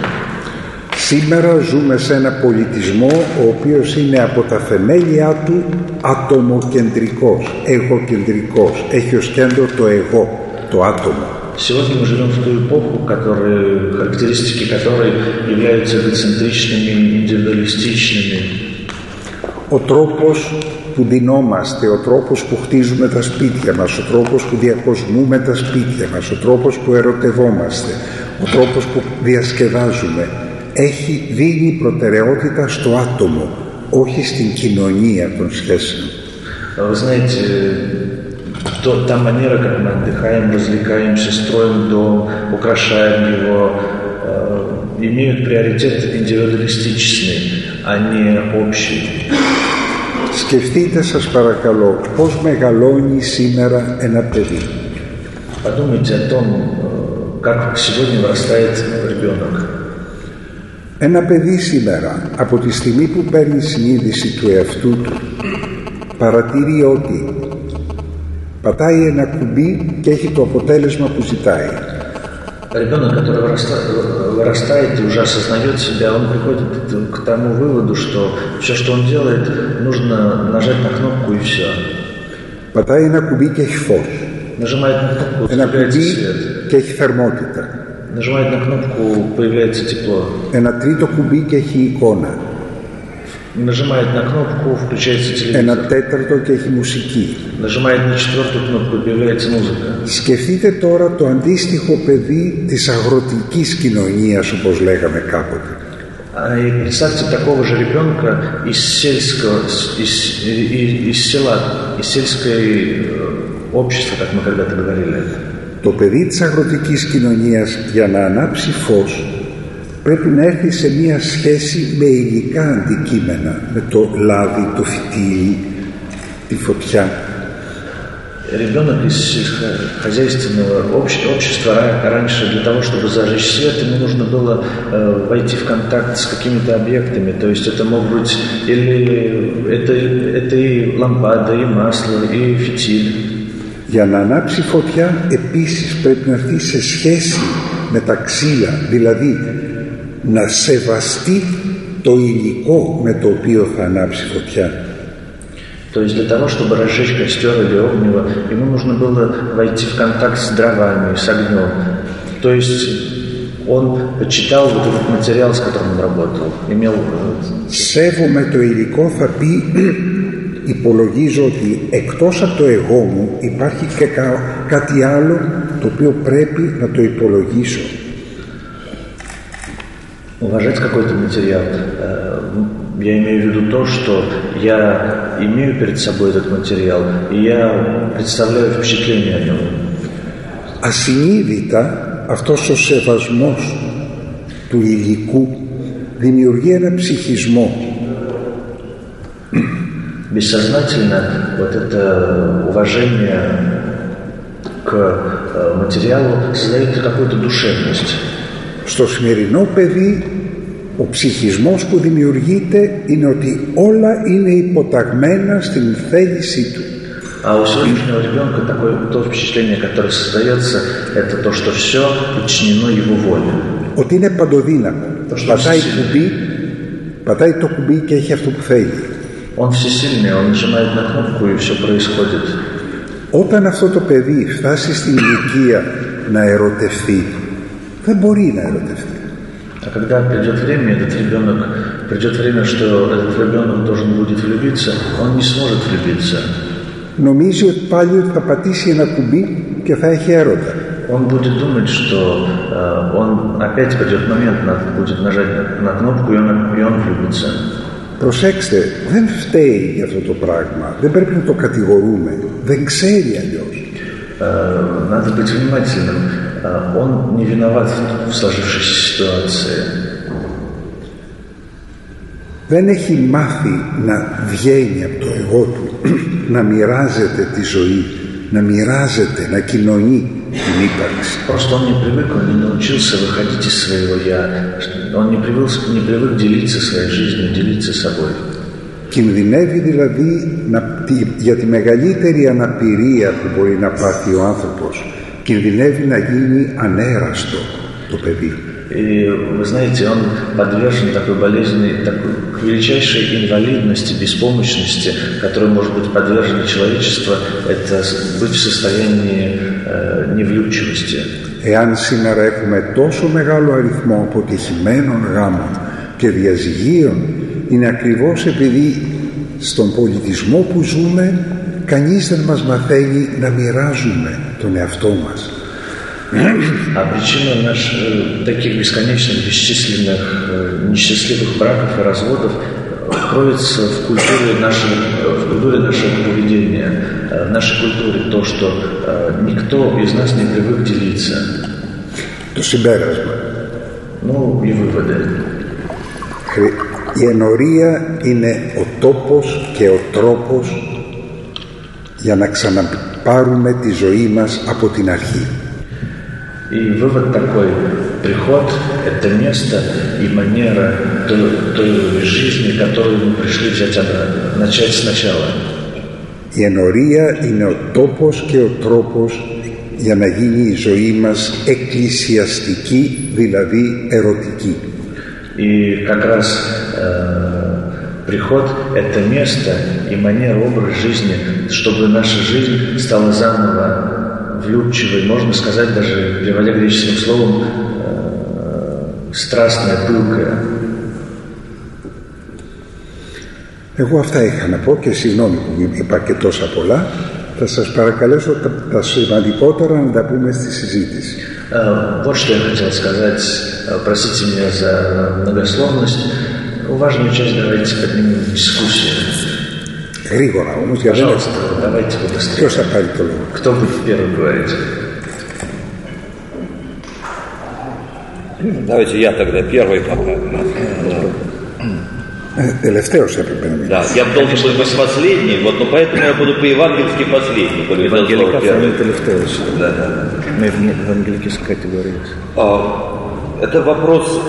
B: Σήμερα ζούμε σε ένα πολιτισμό ο οποίος είναι από τα θεμέλια του ατομοκεντρικός, εγωκεντρικός. Έχει ως κέντρο το εγώ, το άτομο.
C: Сегодня мы живем в ту эпоху, которые, характеристики которой являются эгоцентричными, индивидуалистичными.
B: Ο τρόπος που δινόμαστε, ο τρόπος που χτίζουμε τα σπίτια μας, ο τρόπος που διακοσμούμε τα σπίτια μας, ο τρόπος που ερωτευόμαστε, ο τρόπος που διασκεδάζουμε, έχει δίνει προτεραιότητα στο άτομο, όχι στην κοινωνία των σχέσεων.
C: Вы знаете, то, та манера, как мы отдыхаем, развлекаемся, строим дом, украшаем его, э, имеют приоритет индивидуалистичный, а не общий.
B: Σκεφτείτε σας παρακαλώ πώς μεγαλώνει σήμερα ένα παιδί.
C: Подумайте о том, как сегодня вырастает ребенок.
B: Ένα παιδί σήμερα από τη στιγμή που παίρνει συνείδηση του εαυτού του παρατηρεί ότι πατάει ένα κουμπί και έχει το αποτέλεσμα που ζητάει.
C: Ребенок, который вырастает и уже осознает себя, он приходит к тому выводу, что все, что он делает, нужно нажать на кнопку и все.
B: Πατάει ένα κουμπί και έχει φως.
C: Нажимает на кнопку,
B: Ένα
C: появляется
B: κουμπί
C: свет.
B: και έχει θερμότητα.
C: Нажимает на кнопку, появляется тепло.
B: Ένα τρίτο κουμπί και έχει εικόνα.
C: Нажимает на кнопку, включается
B: Ένα
C: телевизор.
B: τέταρτο και έχει μουσική.
C: Нажимает на четвертую кнопку, появляется музыка.
B: Σκεφτείτε τώρα το αντίστοιχο παιδί της αγροτικής κοινωνίας όπως λέγαμε κάποτε.
C: А И представьте такого же ребенка из сельского, из, из, из села, из сельской э, общества, как мы когда-то говорили.
B: Το παιδί της αγροτικής κοινωνίας για να ανάψει φως πρέπει να έρθει σε μία σχέση με υλικά αντικείμενα, με το λάδι, το φυτίλι, τη φωτιά.
C: Ребенок из сельскохозяйственного общ- общества ра- раньше для того, чтобы зажечь свет, ему нужно было э, войти в контакт с какими-то объектами. То есть это мог быть или это, это и лампада, и масло, и фитиль.
B: Για να ανάψει φωτιά επίσης πρέπει να έρθει σε σχέση με τα ξύλα, δηλαδή να σεβαστεί το υλικό με το οποίο θα ανάψει φωτιά.
C: То есть для того, чтобы разжечь костер или огнево, ему нужно было войти в контакт с дровами, с огнем. То есть он почитал вот этот материал, с которым он работал, имел...
B: Σέβομαι το υλικό θα πει (clears throat) υπολογίζω ότι εκτός από το εγώ μου υπάρχει και κάτι άλλο το οποίο πρέπει να το υπολογίσω.
C: Уважать какой-то материал. Я имею в виду то, что я имею перед собой этот материал, и я представляю впечатление о нем.
B: Ασυνείδητα αυτός ο σεβασμός του υλικού δημιουργεί ένα ψυχισμό.
C: Бессознательно вот это уважение к материалу создает какую-то душевность.
B: Στο σημερινό παιδί ο ψυχισμός που δημιουργείται είναι ότι όλα είναι υποταγμένα στην θέλησή του.
C: А у сегодняшнего ребенка такое то впечатление, которое создается, это то, что все подчинено его воле.
B: Ότι είναι παντοδύναμο. Πατάει κουμπί, πατάει το κουμπί και έχει αυτό που θέλει.
C: Он всесильный, он нажимает на кнопку и все происходит.
B: Όταν αυτό το παιδί φτάσει στην ηλικία να ερωτευτεί, δεν μπορεί να ερωτευτεί.
C: А когда придет время, этот ребенок, придет время, что этот ребенок должен будет влюбиться, он не сможет влюбиться.
B: νομίζει ότι πάλι θα πατήσει ένα κουμπί και θα έχει έρωτα.
C: Он будет думать, что э, он опять придет момент, надо будет нажать на кнопку и он, и он влюбится.
B: Προσέξτε, δεν φταίει για αυτό το πράγμα. Δεν πρέπει να το κατηγορούμε. Δεν ξέρει αλλιώ.
C: Э, надо быть внимательным.
B: Δεν έχει μάθει να βγαίνει από το εγώ του, να μοιράζεται τη ζωή, να μοιράζεται, να κοινωνεί την ύπαρξη.
C: Просто он не привык, он не научился выходить из своего «я». Он не привык, не.
B: Κινδυνεύει δηλαδή για τη μεγαλύτερη αναπηρία που μπορεί να πάθει ο άνθρωπος Κινδυνεύει να γίνει ανέραστο το παιδί.
C: И вы знаете, он подвержен такой болезни, такой величайшей инвалидности, беспомощности, которой может быть подвержено человечество, это быть в состоянии э, невлюбчивости.
B: Εάν σήμερα έχουμε τόσο μεγάλο αριθμό αποτυχημένων γάμων και διαζυγίων, είναι ακριβώς επειδή στον πολιτισμό που ζούμε κανείς δεν μας μαθαίνει να μοιράζουμε τον εαυτό μας.
C: А причина наших э, таких бесконечных, бесчисленных э, несчастливых браков и разводов кроется в культуре нашего, в культуре нашего поведения, э, в нашей культуре то, что никто из нас не привык делиться.
B: Το συμπέρασμα.
C: Ну и выводы.
B: Η ενορία είναι ο τόπος και ο τρόπος για να ξαναπάρουμε τη ζωή μας από την αρχή.
C: И вывод такой, приход – это место и манера той, той жизни, которую мы пришли взять обратно, начать сначала.
B: Η ενορία είναι ο τόπος και ο τρόπος για να γίνει η ζωή μας εκκλησιαστική, δηλαδή ερωτική.
C: И как раз э, приход – это место и манера, образ жизни, чтобы наша жизнь стала заново влюбчивой, можно сказать, даже переводя греческим словом, э, страстная, пылкая.
B: Εγώ αυτά είχα να πω και συγγνώμη που είπα και τόσα πολλά. Θα σας παρακαλέσω τα, τα σημαντικότερα να τα πούμε στη συζήτηση.
C: Э, вот что я хотел сказать. Э, простите меня за многословность. Важную часть давайте поднимем в дискуссию.
B: Григора, он
C: у тебя Пожалуйста,
B: вылез. давайте побыстрее. Леша Харькова.
C: Кто будет первым говорить?
A: Давайте я тогда первый пока.
B: Э, Элефтеус, я понимаю.
A: Да, я должен был быть последний, вот, но поэтому я буду по-евангельски последний.
C: Евангелика фамилия Элефтеус. Да, да. Мы в евангелической категории.
A: А, это вопрос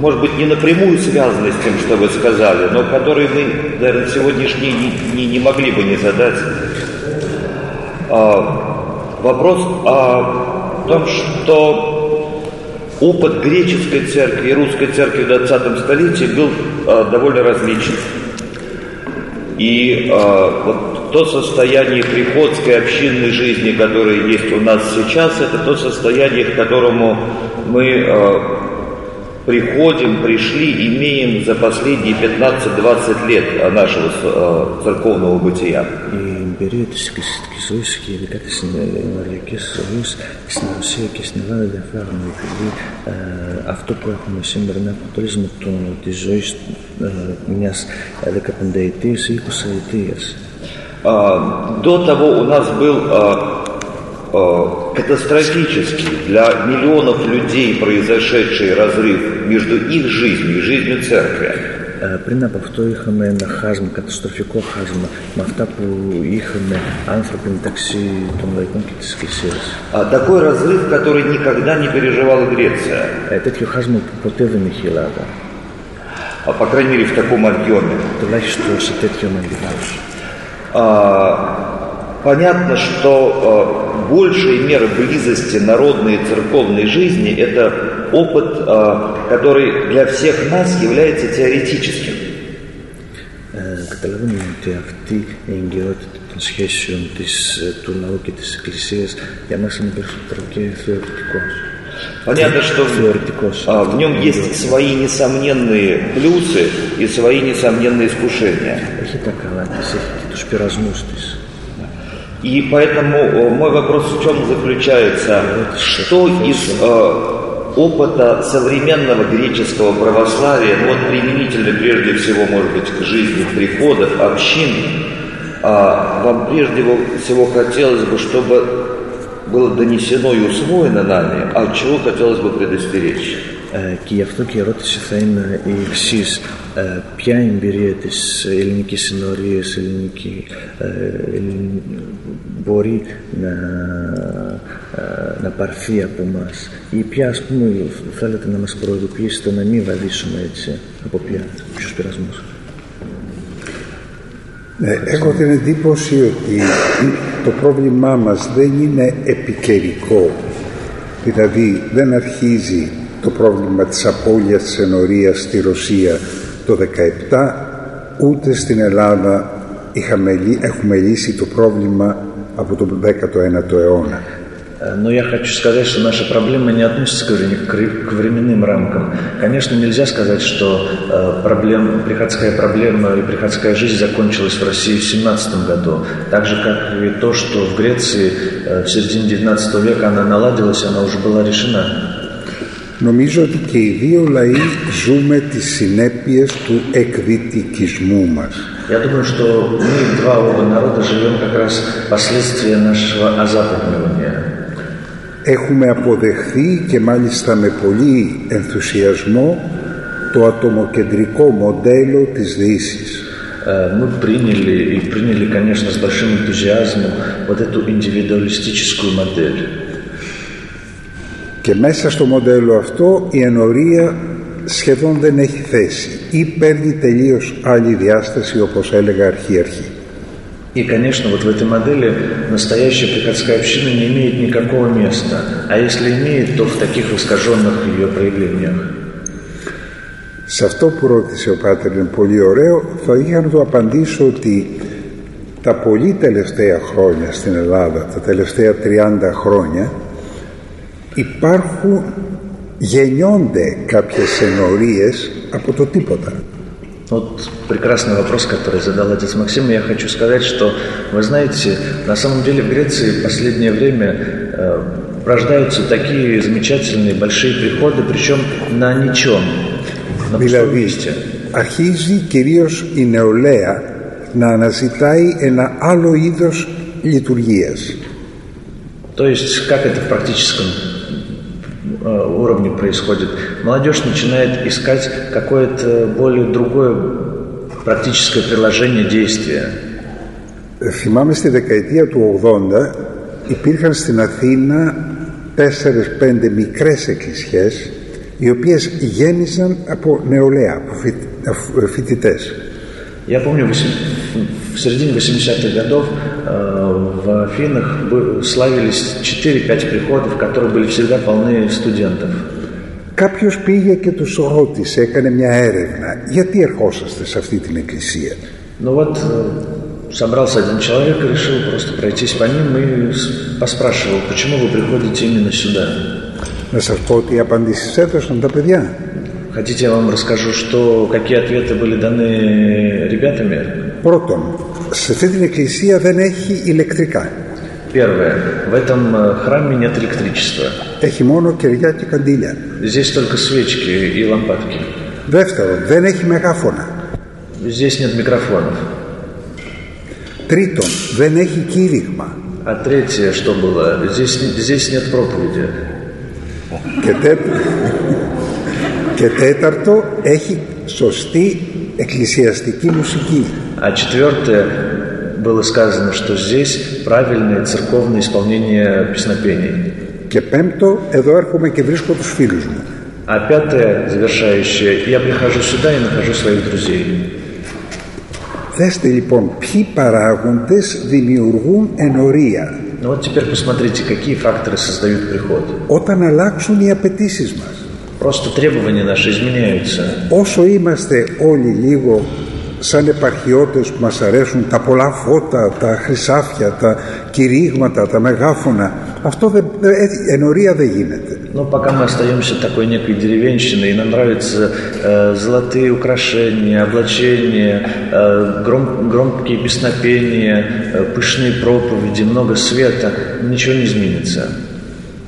A: может быть, не напрямую связаны с тем, что вы сказали, но которые мы, наверное, сегодняшний не, не, не могли бы не задать. А, вопрос о том, что опыт греческой церкви и русской церкви в 20 столетии был а, довольно различен. И а, вот то состояние приходской общинной жизни, которое есть у нас сейчас, это то состояние, к которому мы э, приходим, пришли, имеем за последние 15-20 лет нашего э, церковного бытия.
C: εμπειρία της εκκλησιαστικής ζωής και ειδικά της ενεργειακής ζωής στην Ρωσία και στην Ελλάδα διαφέρουν επειδή ε, αυτό που έχουμε σήμερα είναι αποτέλεσμα του, της ζωής ε, μιας 15 ετίας ή 20 ετίας.
A: До того у нас был катастрофический для миллионов людей произошедший разрыв между их жизнью и жизнью церкви.
C: Πριν από αυτό είχαμε ένα χάσμα, καταστροφικό χάσμα με αυτά που είχαμε άνθρωποι μεταξύ των λαϊκών και της Εκκλησίας.
A: Такой разрыв, который никогда не переживала Греция.
C: Τέτοιο χάσμα που ποτέ δεν είχε η Ελλάδα.
A: По крайней мере, в таком объеме.
C: Τουλάχιστον σε τέτοιο μεγεθός.
A: Понятно, что большая мера близости народной и церковной жизни – это опыт, который для всех нас является теоретическим.
C: Καταλαβαίνουμε ότι αυτή η εγκαιρότητα των σχέσεων της, του λαού και της Εκκλησίας για μας είναι περισσότερο και θεωρητικός.
A: Понятно, что а, в нем есть свои несомненные плюсы и свои несомненные искушения.
C: Έχει τα καλά της, έχει και τους πειρασμούς της.
A: И поэтому мой вопрос в чем заключается? Что из опыта современного греческого православия, ну вот применительно прежде всего, может быть, к жизни приходов, общин, а вам прежде всего хотелось бы, чтобы было донесено и усвоено нами, а чего хотелось бы предостеречь?
C: Ε, και γι' αυτό και η ερώτηση θα είναι η εξής. Ε, ποια εμπειρία της ελληνικής συνορίας ελληνική, ε, μπορεί να, να πάρθει από εμάς; Ή ποια ας πούμε θέλετε να μας προειδοποιήσετε να μην βαδίσουμε έτσι από ποια, ποιους πειρασμούς;
B: Ναι, έχω την εντύπωση ότι το πρόβλημά μας δεν είναι επικαιρικό. Δηλαδή δεν αρχίζει το πρόβλημα της απώλειας της ενορίας στη Ρωσία το 17 ούτε στην Ελλάδα είχαμε, έχουμε λύσει το πρόβλημα από τον 19ο αιώνα.
C: Но я хочу сказать, что наша проблема не относится к временным рамкам. Конечно, нельзя сказать, что проблем, приходская проблема и приходская жизнь закончилась в России в 17 году. Так же, как и то, что в Греции в середине 19 века она наладилась, она уже была решена.
B: Νομίζω ότι και οι δύο λαοί ζούμε τις συνέπειες του εκδυτικισμού μας.
C: Я думаю, что мы, два оба народа, живем как раз последствия нашего озападнивания.
B: Έχουμε αποδεχθεί και μάλιστα με πολύ ενθουσιασμό το ατομοκεντρικό μοντέλο της Δύσης.
C: Мы приняли и приняли, конечно, с большим энтузиазмом вот эту индивидуалистическую модель.
B: Και μέσα στο μοντέλο αυτό η ενορία σχεδόν δεν έχει θέση ή παίρνει τελείως άλλη διάσταση όπως έλεγα αρχή-αρχή.
C: И, конечно, вот в этой модели настоящая приходская община не имеет никакого места, а если имеет, то в таких искаженных ее проявлениях.
B: Σε αυτό που ρώτησε ο Πάτερ είναι πολύ ωραίο, θα είχα να του απαντήσω ότι τα πολύ τελευταία χρόνια στην Ελλάδα, τα τελευταία 30 χρόνια, υπάρχουν, γεννιόνται κάποιες ενορίες από το τίποτα.
C: Вот прекрасный вопрос, который задал отец Максим. Я хочу сказать, что, вы знаете, на самом деле в Греции в последнее время э, рождаются такие замечательные большие приходы, причем на ничем, на пустом месте.
B: αρχίζει κυρίως η νεολαία να αναζητάει ένα άλλο είδος λειτουργίας.
C: То есть, как это в практическом уровне происходит. Молодежь начинает искать какое-то более другое практическое приложение действия.
B: Θυμάμαι στη δεκαετία του 80 υπήρχαν στην Αθήνα 4-5 μικρές εκκλησιές οι οποίες γέννησαν από νεολαία, από φοιτητές.
C: Я помню, в середине 80-х годов в Афинах славились 4-5 приходов, которые были всегда полны студентов.
B: Κάποιος πήγε και τους ρώτησε, έκανε μια έρευνα, γιατί ερχόσαστε σε αυτή την εκκλησία.
C: Ну вот собрался один человек и решил просто пройтись по ним и поспрашивал, почему вы приходите именно сюда.
B: Να σας πω τι απαντήσεις έδωσαν τα παιδιά.
C: Хотите, я вам расскажу, что, какие ответы были даны ребятами?
B: Πρώτον, σε αυτή την εκκλησία δεν έχει ηλεκτρικά.
C: Первое. В этом э, храме нет электричества.
B: Έχει μόνο κεριά και καντήλια.
C: Здесь только свечки и лампадки.
B: Δεύτερον, δεν έχει μεγάφωνα.
C: Здесь нет микрофонов.
B: Τρίτον, δεν έχει κήρυγμα.
C: А третье, что было? Здесь, здесь нет проповеди.
B: Και, (laughs) τέτ- και τέταρτο, έχει σωστή εκκλησιαστική μουσική.
C: А четвертое, было сказано, что здесь правильное церковное исполнение песнопений.
B: Και πέμπτο, εδώ έρχομαι και βρίσκω τους φίλους μου.
C: А пятое, завершающее, я прихожу сюда и нахожу своих друзей.
B: Δέστε λοιπόν ποιοι παράγοντες δημιουργούν ενορία
C: Ну вот теперь посмотрите, какие факторы создают приход.
B: όταν αλλάξουν οι απαιτήσει μας.
C: Просто требования наши изменяются.
B: Όσο είμαστε όλοι λίγο σαν επαρχιώτες που μας αρέσουν τα πολλά φώτα, τα χρυσάφια, τα κηρύγματα, τα μεγάφωνα, αυτό δεν, δεν- ε, ενορία δεν γίνεται.
C: Но пока мы остаемся такой некой деревенщиной, и нам нравятся э, золотые украшения, облачения, э, гром- громкие песнопения, э, пышные проповеди, много света, ничего не изменится.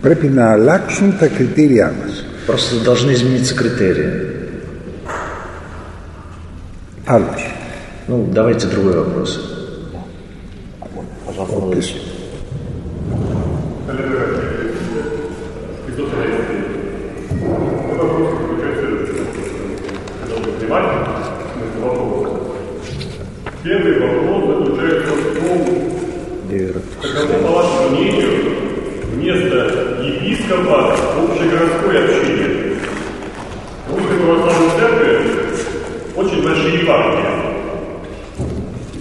B: Πρέπει να αλλάξουν τα κριτήριά μας.
C: Просто должны измениться критерии.
B: Павлович.
C: Ну, давайте другой вопрос.
B: Пожалуйста,
D: Первый вопрос заключается в том, каково, по вашему мнению, место епископа в общегородской общине? Русского православной церкви большие епархии.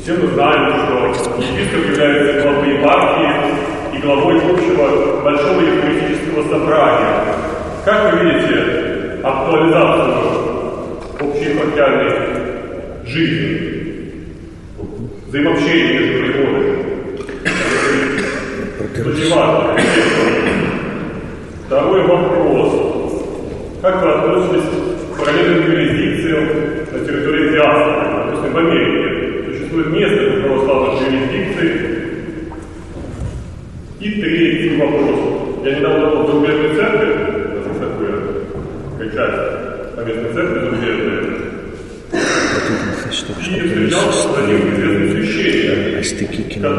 D: Все мы знаем, что епископ является главой епархии и главой общего большого евхаристического собрания. Как вы видите актуализацию общей епархиальной жизни, взаимообщение между приходами? Очень важно. Второй вопрос. Как вы относитесь к параллельным территории диаспоры. Допустим, в Америке существует несколько православных юрисдикций и третий вопрос. Я недавно был в зарубежной церкви, это такое, качать по местной церкви зарубежной,
C: чтобы, чтобы
D: Иисус
C: стал
D: астыки
C: кино,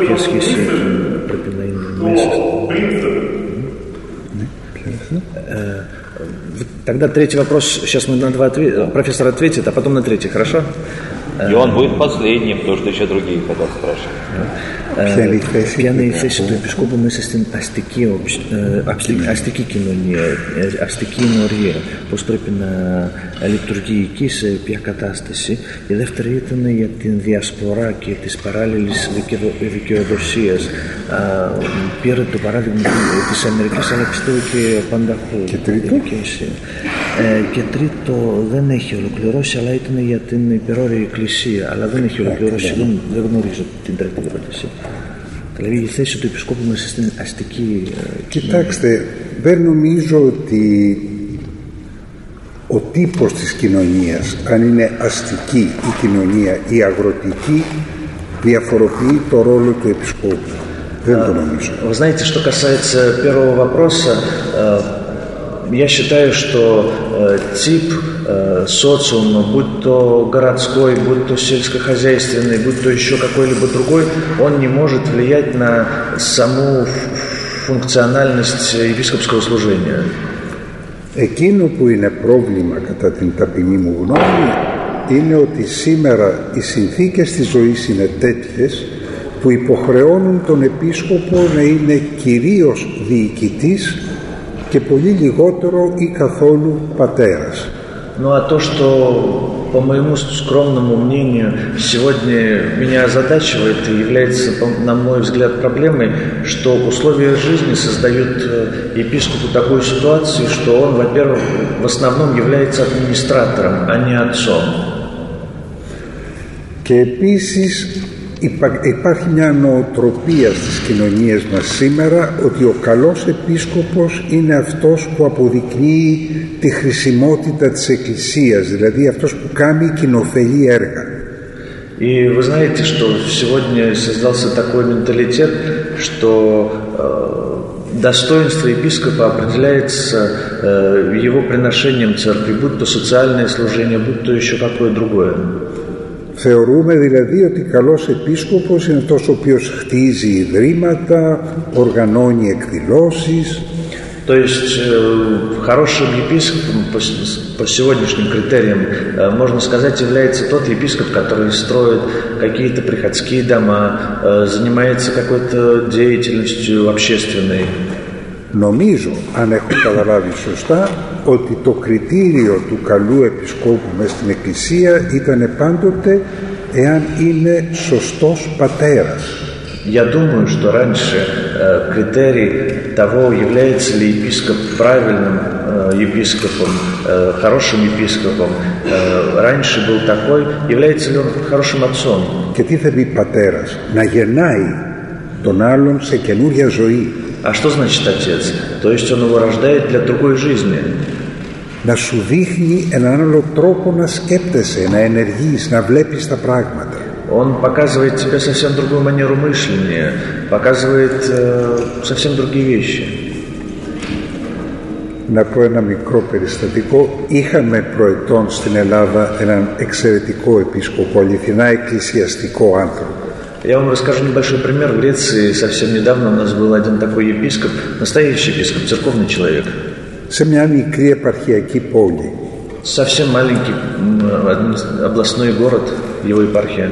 C: пьески сети, пропилаем
D: месяц. Принцип.
C: Тогда третий вопрос, сейчас мы на два отве- профессор ответит, а потом на третий, хорошо?
A: И он будет последним, потому что еще другие хотят спрашивать.
B: Ποια είναι η θέση
C: Ποια είναι η
B: του
C: θέση του Επισκόπου μέσα στην αστική, οψ- ε, αστική, αστική κοινωνία, ε, αστική ενορία, πώς πρέπει να λειτουργεί εκεί, σε ποια κατάσταση. Η δεύτερη ήταν για την διασπορά και της παράλληλης δικαιοδο- δικαιοδοσίας. Α, Πήρε το παράδειγμα της Αμερικής, αλλά πιστεύω και πανταχού.
B: Και τρίτο;
C: Και, εσύ. Ε, και τρίτο δεν έχει ολοκληρώσει, αλλά ήταν για την υπερόρια εκκλησία, αλλά δεν έχει ολοκληρώσει, δεν, δεν γνωρίζω την τρίτη ερώτηση. Δηλαδή η θέση του επισκόπου μέσα στην αστική ε,
B: Κοιτάξτε, δεν νομίζω ότι ο τύπος της κοινωνίας, αν είναι αστική η κοινωνία ή αγροτική, διαφοροποιεί το ρόλο του επισκόπου. Δεν το νομίζω.
C: Вы знаете, что касается первого вопроса, э, я считаю, что э, тип э, социума, будь то городской, будь то сельскохозяйственный, будь то еще какой-либо другой, он не может влиять на саму ф- функциональность епископского служения.
B: Εκείνο που είναι πρόβλημα κατά την ταπεινή μου γνώμη είναι ότι σήμερα οι συνθήκες της ζωής είναι τέτοιες που υποχρεώνουν τον επίσκοπο να είναι κυρίως διοικητής και πολύ λιγότερο ή καθόλου πατέρας.
C: Ну а то, что, по моему скромному мнению, сегодня меня озадачивает и является, по- на мой взгляд, проблемой, что условия жизни создают э, епископу такую ситуацию, что он, во-первых, в основном является администратором, а не отцом.
B: Και επίσης υπάρχει μια νοοτροπία στις κοινωνίες μας σήμερα ότι ο καλός επίσκοπος είναι αυτός που αποδεικνύει τη χρησιμότητα της Εκκλησίας, δηλαδή αυτός που κάνει κοινοφελή έργα.
C: И вы знаете, что сегодня создался такой менталитет, что э, достоинство епископа определяется э, его приношением церкви, будь то социальное служение, будь то еще какое другое.
B: Θεωρούμε δηλαδή ότι καλός επίσκοπος είναι αυτός ο οποίος χτίζει ιδρύματα, οργανώνει εκδηλώσεις.
C: То есть э, хорошим епископом по, по сегодняшним критериям, э, можно сказать, является тот епископ, который строит какие-то приходские дома, э, занимается какой-то деятельностью общественной.
B: Νομίζω, αν έχω καταλάβει σωστά, ότι το κριτήριο του καλού επισκόπου μέσα στην Εκκλησία ήταν πάντοτε εάν είναι σωστός πατέρας.
C: Я думаю, что раньше э, критерий того, является ли епископ правильным э, епископом, э, хорошим епископом, э, раньше был такой, является ли он хорошим отцом.
B: Και τι θα πει πατέρας, να γεννάει τον άλλον σε καινούρια ζωή.
C: А что значит отец? То есть он его рождает для другой жизни.
B: Να σου δείχνει έναν άλλο τρόπο να σκέπτεσαι, να ενεργείς, να βλέπεις τα πράγματα.
C: Он показывает тебе совсем другую манеру мышления, показывает э, совсем другие вещи.
B: Να πω ένα μικρό περιστατικό. Είχαμε προετών στην Ελλάδα έναν εξαιρετικό επίσκοπο, αληθινά εκκλησιαστικό άνθρωπο.
C: Я вам расскажу небольшой пример. В Греции совсем недавно у нас был один такой епископ, настоящий епископ, церковный человек.
B: Σε μια μικρή επαρχιακή πόλη.
C: Совсем маленький м, областной город, его епархия.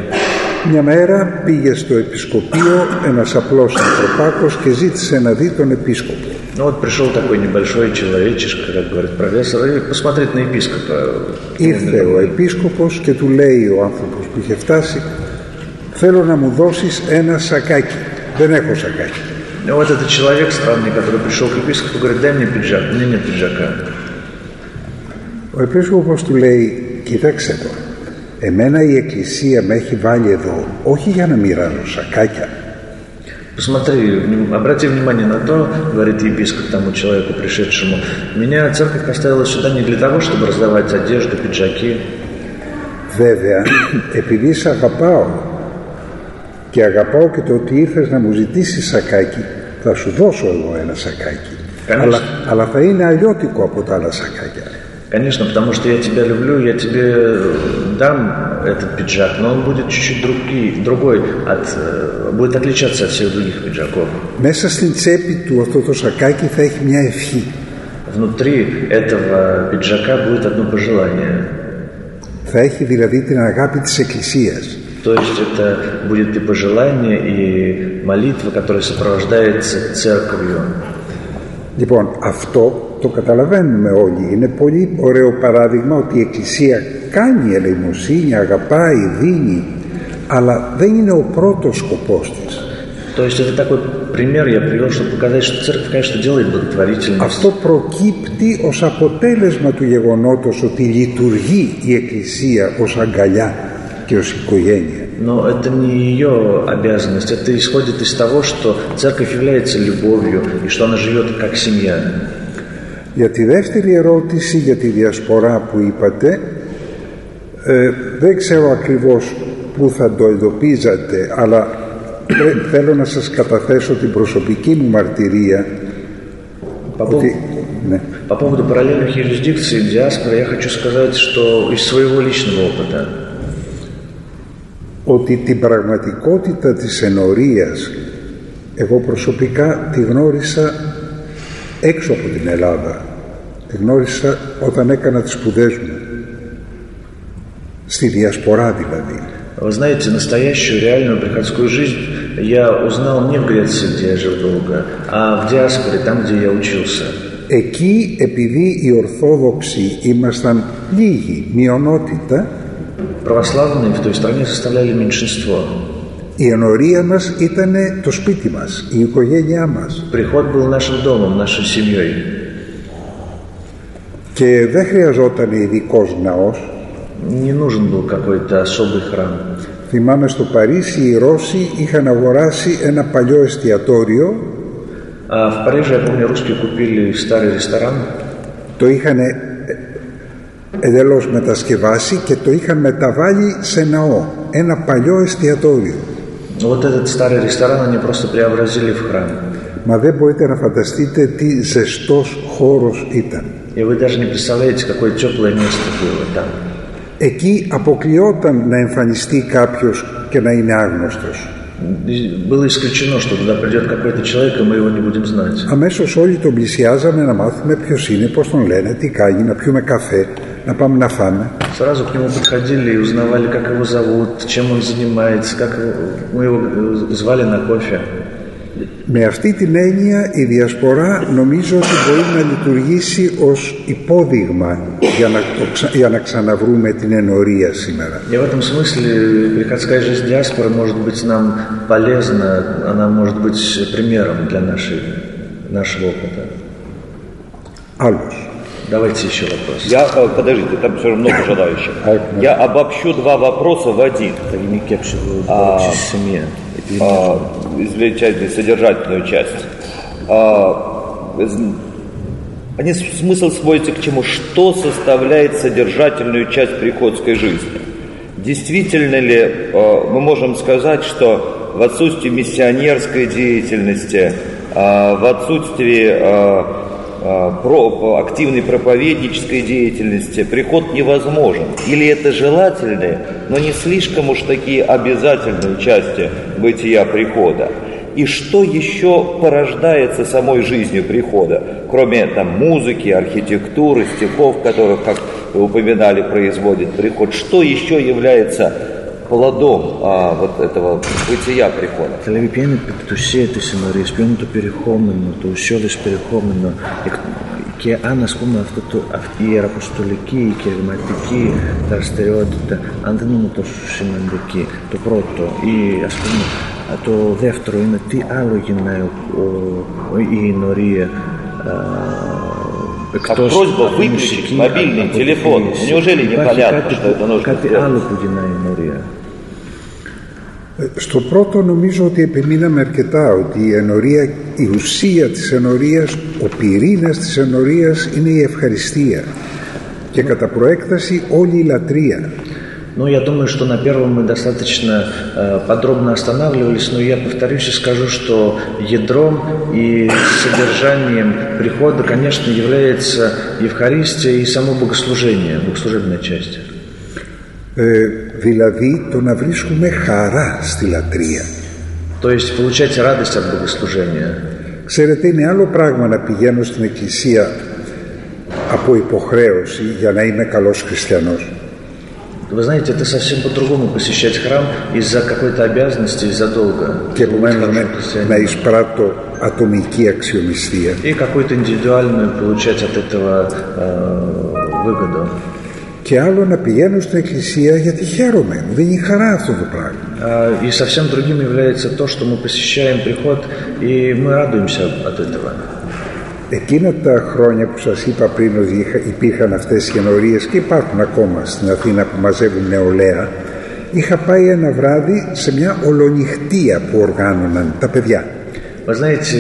B: Μια μέρα πήγε στο επισκοπείο ένας απλός ανθρωπάκος και ζήτησε να δει τον επίσκοπο.
C: Ну вот пришел такой небольшой человечишка, как говорит профессор, и посмотреть на епископа.
B: Ήρθε ο επίσκοπος και του λέει ο άνθρωπος που είχε φτάσει θέλω να μου δώσεις ένα σακάκι. Δεν έχω σακάκι.
C: И вот этот человек странный, который пришел к епископу, говорит, дай мне пиджак, у меня нет пиджака.
B: Ο επίσκοπος του λέει κοίταξε το. Εμένα η εκκλησία με έχει βάλει εδώ όχι για να μοιράζω σακάκια.
C: Посмотри, вним- обрати внимание на то, говорит епископ тому человеку, пришедшему, меня церковь поставила сюда не для того, чтобы раздавать одежду, пиджаки.
B: Βέβαια, επειδή σε αγαπάω και αγαπάω και το ότι ήρθες να μου ζητήσεις σακάκι, θα σου δώσω εγώ ένα σακάκι.
C: Конечно.
B: Αλλά, αλλά θα είναι αλλιώτικο από τα άλλα σακάκια.
C: Конечно, потому что я тебя люблю, я тебе дам этот пиджак, но он будет чуть-чуть другой, другой от, э, будет отличаться от всех других пиджаков.
B: Μέσα στην τσέπη του αυτό το σακάκι θα έχει μια ευχή.
C: Внутри этого пиджака будет одно пожелание.
B: Θα έχει δηλαδή την αγάπη της Εκκλησίας.
C: То есть это будет и пожелание, и молитва, которая сопровождается церковью.
B: Λοιπόν, αυτό το καταλαβαίνουμε όλοι. Είναι πολύ ωραίο παράδειγμα ότι η Εκκλησία κάνει ελεημοσύνη, αγαπάει, δίνει, αλλά δεν είναι ο πρώτος σκοπός της.
C: То есть это такой пример я привел, чтобы показать, что церковь, конечно, делает благотворительность.
B: Αυτό προκύπτει ως αποτέλεσμα του γεγονότος ότι λειτουργεί η Εκκλησία ως αγκαλιά και ως οικογένεια.
C: Но это не ее обязанность, это исходит из того, что церковь является любовью и что она живет как семья.
B: Για τη δεύτερη ερώτηση για τη διασπορά που είπατε, ε, δεν ξέρω ακριβώς πού θα το εντοπίζατε, αλλά πρέ- θέλω να σας καταθέσω την προσωπική μου μαρτυρία
C: По, пов-
B: ότι, ναι,
C: по поводу параллельных юрисдикций диаспоры я хочу сказать, что из своего личного опыта,
B: ότι την πραγματικότητα της ενορίας εγώ προσωπικά τη γνώρισα έξω από την Ελλάδα. Τη γνώρισα όταν έκανα τις σπουδές μου. Στη διασπορά δηλαδή.
C: Вы знаете, настоящую реальную приходскую жизнь я узнал не в Греции, где я жил долго, а в диаспоре, там, где я учился.
B: Εκεί επειδή οι Ορθόδοξοι ήμασταν λίγοι, μειονότητα,
C: Православные в той стране составляли меньшинство.
B: η ενορία μας ήταν το σπίτι μας, η οικογένειά μας.
C: Приход был нашим домом, нашей семьей.
B: Και δεν χρειαζόταν ειδικό ναός,
C: Не нужен был какой-то особый храм.
B: Θυμάμαι στο Παρίσι οι Ρώσοι είχαν αγοράσει ένα παλιό εστιατόριο
C: А в Париже, я помню, русские купили старый ресторан,
B: το είχαν εντελώς μετασκευάσει και το είχαν μεταβάλει σε ναό ένα παλιό εστιατόριο
C: Вот этот старый ресторан они просто преобразили в храм.
B: μα δεν μπορείτε να φανταστείτε τι ζεστός χώρος ήταν
C: И вы даже не представляете, какое теплое место было там.
B: εκεί αποκλειόταν να εμφανιστεί κάποιος και να είναι άγνωστος
C: И Было исключено, что туда придет какой-то человек, и мы его не будем знать.
B: αμέσως όλοι τον πλησιάζαμε να μάθουμε ποιος είναι, πώς τον λένε, τι κάνει, να πιούμε καφέ, να πάμε να φάμε
C: Сразу к нему подходили и узнавали, как его зовут, чем он занимается, как его- мы его э, звали на кофе.
B: Με αυτή την έννοια η διασπορά νομίζω ότι μπορεί να λειτουργήσει ως υπόδειγμα για να, το ξα- για να ξαναβρούμε την ενορία σήμερα.
C: И в этом смысле приходская жизнь диаспоры может быть нам полезна, она может быть примером для нашей, нашего опыта.
B: Άλλος.
C: Давайте еще вопрос.
A: Я, э, подождите, там все равно много желающих. Я обобщу два вопроса в один. А, а, извлекайте содержательную часть. А, они смысл сводится к чему? Что составляет содержательную часть приходской жизни? Действительно ли э, мы можем сказать, что в отсутствии миссионерской деятельности, э, в отсутствии про- активной проповеднической деятельности приход невозможен? Или это желательные, но не слишком уж такие обязательные части бытия прихода? И что еще порождается самой жизнью прихода, кроме там, музыки, архитектуры, стихов, которых, как упоминали, производит приход, что еще является плодом а, вот этого бытия прихода?
C: Δηλαδή ποια του ουσία της συνορίας, ποιο είναι το περιεχόμενο, το ουσιώδες περιεχόμενο εκ- και αν ας πούμε αυτό το, αυτή η ιεραποστολική, η κερματική δραστηριότητα αν δεν είναι τόσο σημαντική το πρώτο ή ας πούμε το δεύτερο είναι τι άλλο γεννάει ο, ο- η ενορία α, εκτός
A: просьба
C: από
A: выключить
C: μουσική,
A: мобильный
C: από
A: телефон.
C: διαφήμιση.
A: Неужели
C: Υπάρχει
A: непонятно,
C: κάτι,
A: что это нужно
C: κάτι
A: сделать?
C: άλλο που γεννάει η ενορία
B: Ε, Στο πρώτο νομίζω ότι επιμείναμε αρκετά ότι η ενορία, η ουσία της ενορίας, ο πυρήνας της ενορίας είναι η ευχαριστία και κατά προέκταση όλη η λατρεία.
C: Ну, я думаю, что на первом мы достаточно э, подробно останавливались, но я повторюсь и скажу, что ядром и содержанием прихода, конечно, является Евхаристия и само богослужение, богослужебная часть.
B: Ε, δηλαδή το να βρίσκουμε χαρά στη λατρεία.
C: То есть получать радость от богослужения.
B: Ξέρετε είναι άλλο πράγμα να πηγαίνω στην εκκλησία από υποχρέωση για να είμαι καλός χριστιανός.
C: Вы знаете, это совсем по-другому посещать храм из-за какой-то обязанности, из-за долга.
B: και
C: чтобы быть
B: επομένως
C: хорошим
B: να,
C: христианином.
B: να εισπράττω ατομική αξιομισθία.
C: И какую-то индивидуальную получать от этого э, выгоду.
B: Και άλλο να πηγαίνω στην εκκλησία γιατί χαίρομαι. Μου δίνει χαρά αυτό το πράγμα.
C: А, И совсем другим является то, что мы посещаем приход, и мы радуемся от этого.
B: Εκείνα τα χρόνια που σας είπα πριν ότι είχα- υπήρχαν αυτές οι ενορίες και υπάρχουν ακόμα στην Αθήνα που μαζεύουν νεολαία είχα πάει ένα βράδυ σε μια ολονυχτία που οργάνωναν τα παιδιά.
C: Вы знаете,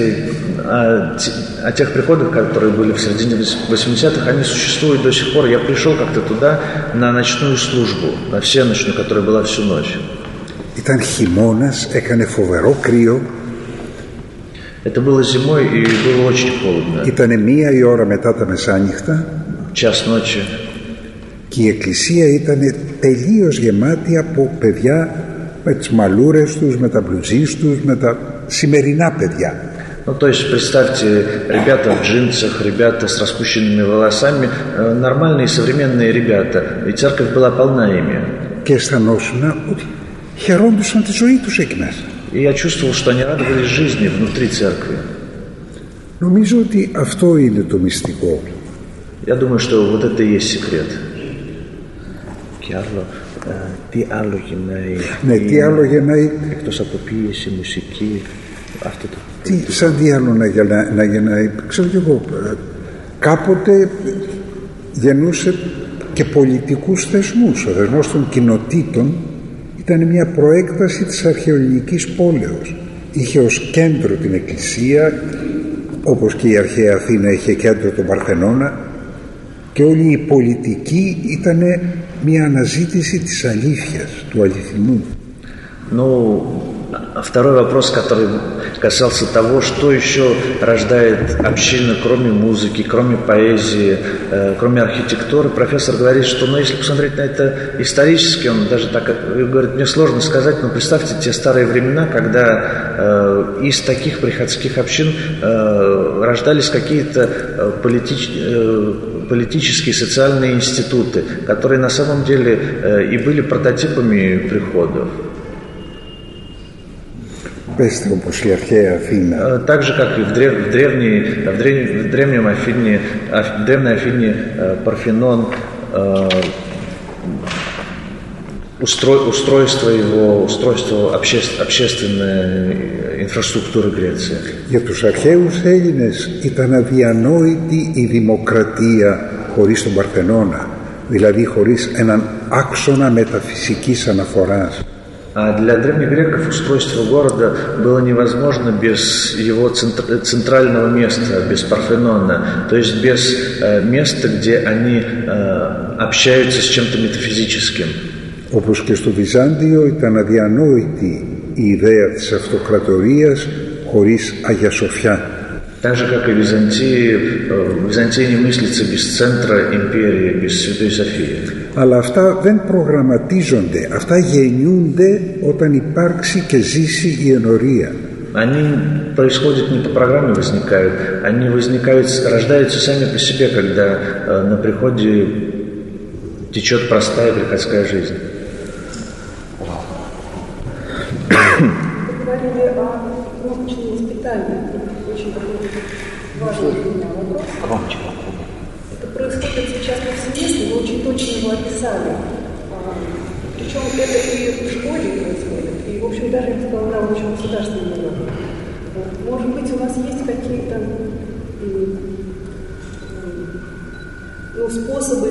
C: о, те- о тех приходах, которые были в середине 80-х, они существуют до сих пор. Я пришел как-то туда на ночную службу, на всеночную, которая была всю ночь.
B: Ήταν χειμώνας, έκανε φοβερό κρύο,
C: Это было зимой и было очень холодно.
B: ήταν μία η ώρα μετά τα μεσάνυχτα
C: Час ночи.
B: και η εκκλησία ήταν τελείως γεμάτη από παιδιά με τις μαλούρες τους, με τα μπλουζίς τους, με τα σημερινά παιδιά.
C: Ну, то есть, представьте, ребята в джинсах, ребята с распущенными волосами, э, нормальные современные ребята, и церковь была полна ими.
B: Και αισθανόσουν ότι χαιρόντουσαν τη ζωή τους εκεί μέσα.
C: И я чувствовал, что они радовались жизни внутри церкви.
B: Νομίζω ότι αυτό είναι το μυστικό.
C: Я думаю, что вот это и есть секрет. Και άλλο, ε, Τι άλλο γεννάει
B: Ναι, τι άλλο γεννάει,
C: εκτός από ποίηση, μουσική, αυτό το...
B: τι, σαν τι άλλο να, γεννά, να γεννάει, ξέρω κι εγώ, ε, κάποτε γεννούσε και πολιτικούς θεσμούς. Ο θεσμός των κοινοτήτων ήταν μια προέκταση της αρχαιοελληνικής πόλεως. Είχε ως κέντρο την εκκλησία, όπως και η αρχαία Αθήνα είχε κέντρο τον Παρθενώνα και όλη η πολιτική ήταν μια αναζήτηση της αλήθειας, του αληθινού.
C: Второй вопрос, который касался того, что еще рождает община, кроме музыки, кроме поэзии, э, кроме архитектуры. Профессор говорит, что, ну, если посмотреть на это исторически, он даже так э, говорит, мне сложно сказать, но представьте те старые времена, когда э, из таких приходских общин э, рождались какие-то э, политич, э, политические, социальные институты, которые на самом деле э, и были прототипами приходов.
B: Э,
C: так же, как и в, древ, в, древней, в, древ, в древнем Афине, в древней Афине э, Парфенон устро, устройство его, устройство обще, общественной инфраструктуры Греции.
B: Για τους αρχαίους Έλληνες ήταν αδιανόητη η δημοκρατία χωρίς τον Παρθενώνα, δηλαδή χωρίς έναν άξονα μεταφυσικής αναφοράς.
C: А для древних греков устройство города было невозможно без его центрального места, без Парфенона, то есть без э, места, где они э, общаются с чем-то метафизическим.
B: Όπως και στο Βυζάντιο ήταν αδιανόητη η ιδέα της αυτοκρατορίας χωρίς Αγία Σοφιά.
C: Так же, как и в Византии, в Византии не мыслится без центра империи, без Святой Софии.
B: Αλλά αυτά δεν προγραμματίζονται, αυτά γεννιούνται όταν υπάρξει και ζήσει η ενορία.
C: Они происходят не по программе возникают, они возникают, рождаются сами по себе, когда на приходе течет простая приходская жизнь.
E: Вопрос. Это происходит сейчас повсеместно, вы очень точно его описали. Причем это и в школе происходит, и, в общем, даже, я бы сказала, на общем государственном уровне. Может быть, у нас есть какие-то ну, способы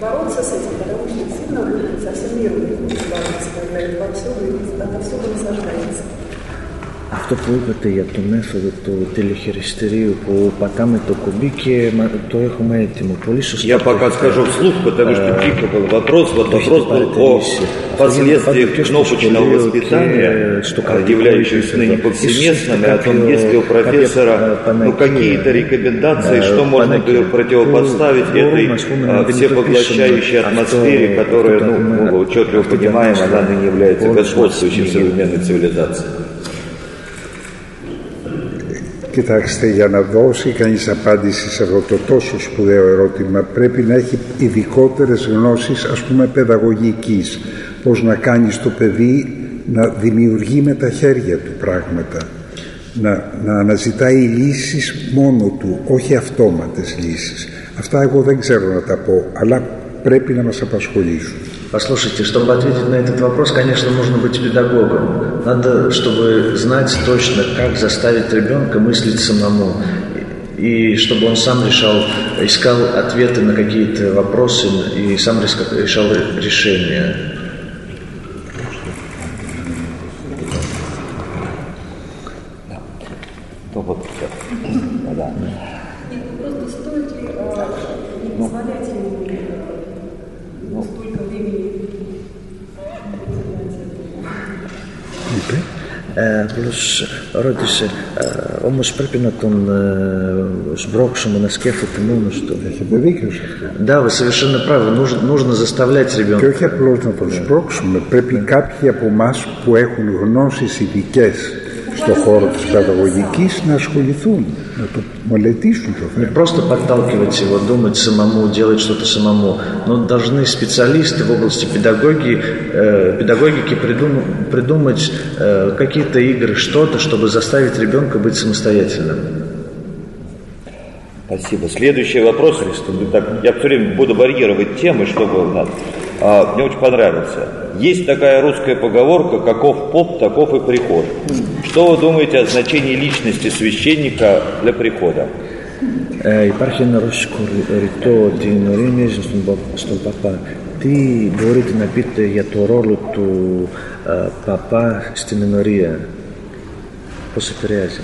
E: бороться с этим, потому что действительно совсем мир будет бороться, когда это повсюду, отовсюду насаждается.
C: Αυτό που είπατε για το μέθοδο του телехиристерию που πατάμε το κουμπί και το έχουμε έτοιμο. Πολύ σωστά.
A: Я пока скажу вслух, потому что тихо был вопрос. Вот вопрос был о последствиях кнопочного воспитания, являющегося ныне повсеместным, и о том, есть ли у профессора ну, какие-то рекомендации, что можно было противопоставить этой всепоглощающей атмосфере, которая, ну, мы отчетливо понимаем, она ныне является господствующей в современной цивилизации.
B: Κοιτάξτε, για να δώσει κανείς απάντηση σε αυτό το τόσο σπουδαίο ερώτημα πρέπει να έχει ειδικότερες γνώσεις, ας πούμε, παιδαγωγικής. Πώς να κάνεις το παιδί να δημιουργεί με τα χέρια του πράγματα. Να, να αναζητάει λύσεις μόνο του, όχι αυτόματες λύσεις. Αυτά εγώ δεν ξέρω να τα πω, αλλά πρέπει να μας απασχολήσουν.
C: Послушайте, чтобы ответить на этот вопрос, конечно, нужно быть педагогом. Надо, чтобы знать точно, как заставить ребенка мыслить самому. И чтобы он сам решал, искал ответы на какие-то вопросы и сам решал решения. ρώτησε, ε, όμως πρέπει να τον ε, σμπρώξουμε να σκέφτεται μόνος του.
B: Έχετε δίκιο σε αυτό.
C: Да, вы совершенно правы. Нужно, нужно заставлять ребенка.
B: Και όχι απλώς να τον σπρώξουμε. Πρέπει κάποιοι από εμά που έχουν γνώσεις ειδικέ что хор сказал, «Якиш наш хулитун». Ну,
C: Не просто подталкивать его, думать самому, делать что-то самому, но должны специалисты в области педагогии, э, педагогики придум, придумать э, какие-то игры, что-то, чтобы заставить ребенка быть самостоятельным.
A: Спасибо. Следующий вопрос. Христос. Я все время буду варьировать темы, чтобы у нас А, мне очень понравился. Есть такая русская поговорка «каков поп, таков и приход». Что вы думаете о значении личности священника для прихода?
C: Ε, υπάρχει ένα ρωσικό ρητό ότι η ενορία μοιάζει στον, πα- στον παπά. τι μπορείτε να πείτε για το ρόλο του ε, παπά στην ενορία. Πώς επηρεάζει.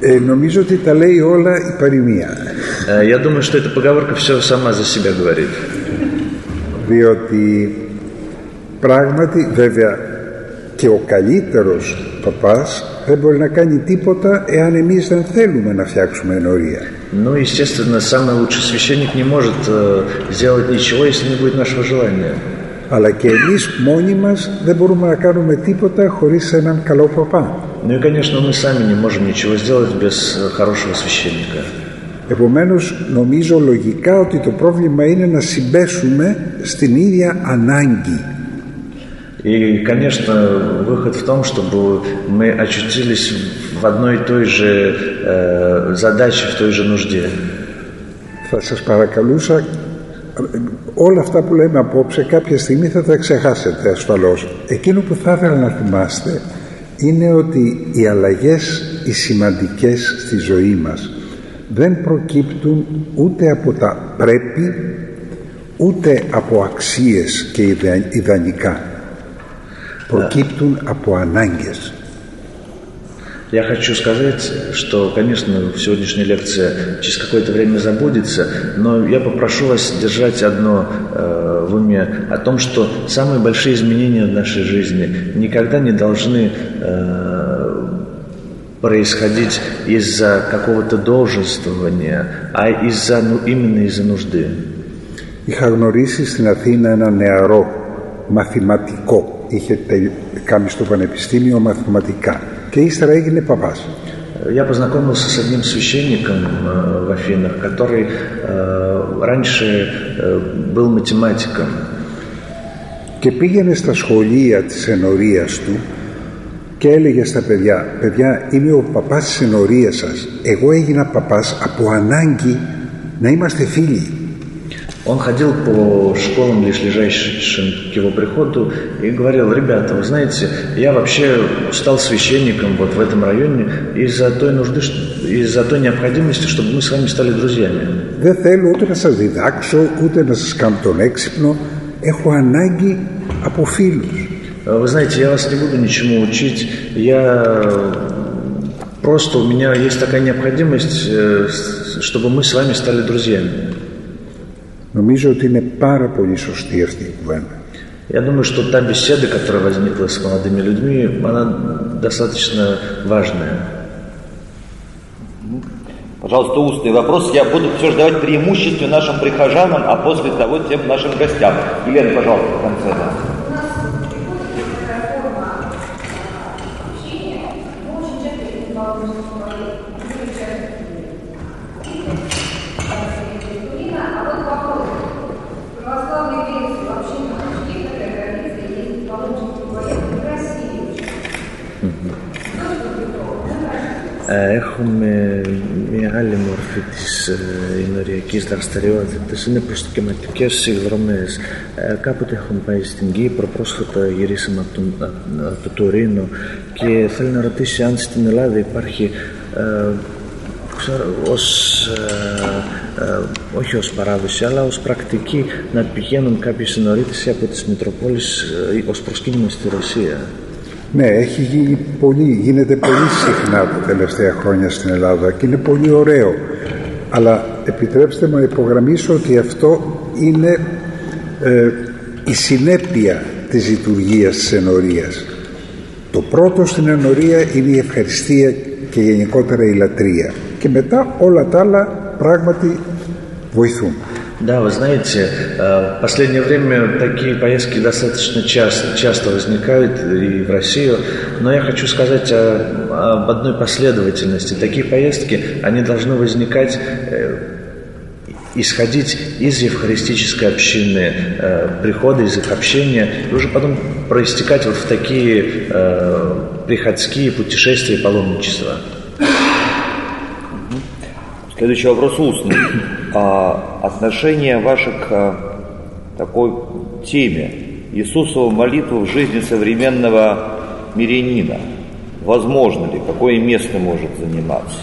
B: Ε, νομίζω ότι τα λέει όλα η παροιμία.
C: Э, Я думаю, что эта поговорка все сама за себя говорит.
B: Διότι πράγματι βέβαια και ο καλύτερος παπάς δεν μπορεί να κάνει τίποτα εάν εμείς δεν θέλουμε να φτιάξουμε ενορία.
C: Ну, естественно, самый лучший священник не может э, сделать ничего, если не будет нашего желания.
B: Αλλά και εμείς μόνοι μας δεν μπορούμε να κάνουμε τίποτα χωρίς έναν καλό παπά.
C: Ну и, конечно, мы сами не можем ничего сделать без э, хорошего священника.
B: Επομένως νομίζω λογικά ότι το πρόβλημα είναι να συμπέσουμε στην ίδια ανάγκη.
C: И, конечно, выход в том, чтобы мы очутились в одной и той же э, задаче, в той же нужде.
B: Θα σας παρακαλούσα όλα αυτά που λέμε απόψε κάποια στιγμή θα τα ξεχάσετε ασφαλώς. Εκείνο που θα ήθελα να θυμάστε είναι ότι οι αλλαγές οι σημαντικές στη ζωή μας δεν προκύπτουν ούτε από τα πρέπει ούτε από αξίες και ιδα- ιδανικά. Προκύπτουν από ανάγκες.
C: Я хочу сказать, что, конечно, сегодняшняя лекция через какое-то время забудется, но я попрошу вас держать одно э, в уме о том, что самые большие изменения в нашей жизни никогда не должны э, происходить из-за какого-то долженствования, а из-за, ну, именно из-за нужды.
B: Είχα γνωρίσει στην Αθήνα ένα νεαρό μαθηματικό. Είχε τε- κάνει στο πανεπιστήμιο μαθηματικά και ύστερα έγινε παπάς.
C: Я познакомился с одним священником э, в Афинах, который э, раньше э, был математиком.
B: Και πήγαινε στα σχολεία της ενορίας του και έλεγε στα παιδιά «Παιδιά, είμαι ο παπάς της ενορίας σας. Εγώ έγινα παπάς από ανάγκη να είμαστε φίλοι».
C: Он ходил по школам, лишь лежащим к его приходу, и говорил, ребята, вы знаете, я вообще стал священником вот в этом районе из-за той нужды, что- из-за той необходимости, чтобы мы с вами стали друзьями.
B: Δεν θέλω ούτε να σας διδάξω, ούτε να σας κάνω τον έξυπνο. Έχω ανάγκη από φίλους.
C: Э, Вы знаете, я вас не буду ничему учить, я просто, у меня есть такая необходимость, э, с- чтобы мы с вами стали друзьями.
B: Νομίζω ότι είναι πάρα πολύ σωστή αυτή η κουβέντα.
C: Я думаю, что та беседа, которая возникла с молодыми людьми, она достаточно важная.
A: Пожалуйста, устный вопрос. Я буду все же давать преимущество нашим прихожанам, а после того тем нашим гостям. Елена, пожалуйста, в конце. Да.
C: Έχουμε μια άλλη μορφή της ε, ενοριακής δραστηριότητας. Είναι προστοκαιματικές συνδρομές. Ε, κάποτε έχουμε πάει στην Κύπρο, πρόσφατα γυρίσαμε από, τον, από- από το Τουρίνο και θέλω να ρωτήσει αν στην Ελλάδα υπάρχει ε, ξέρω, ως, ε, ε, όχι ως παράδοση, αλλά ως πρακτική να πηγαίνουν κάποιοι συνορίτες από τις Μητροπόλεις ε, ως προσκύνημα στη Ρωσία.
B: Ναι, έχει γίνει πολύ, γίνεται πολύ συχνά τα τελευταία χρόνια στην Ελλάδα και είναι πολύ ωραίο. Αλλά επιτρέψτε μου να υπογραμμίσω ότι αυτό είναι ε, η συνέπεια της λειτουργίας της ενορίας. Το πρώτο στην ενορία είναι η ευχαριστία και γενικότερα η λατρεία. Και μετά όλα τα άλλα πράγματι βοηθούν.
C: Да, вы знаете, э, в последнее время такие поездки достаточно часто, часто возникают и в Россию, но я хочу сказать о, об одной последовательности. Такие поездки, они должны возникать, э, исходить из евхаристической общины, э, прихода, из их общения, и уже потом проистекать вот в такие э, приходские путешествия и паломничества.
A: Следующий вопрос устный. А, отношение ваше к а, такой теме Иисусова молитву в жизни современного мирянина. Возможно ли? Какое место может заниматься?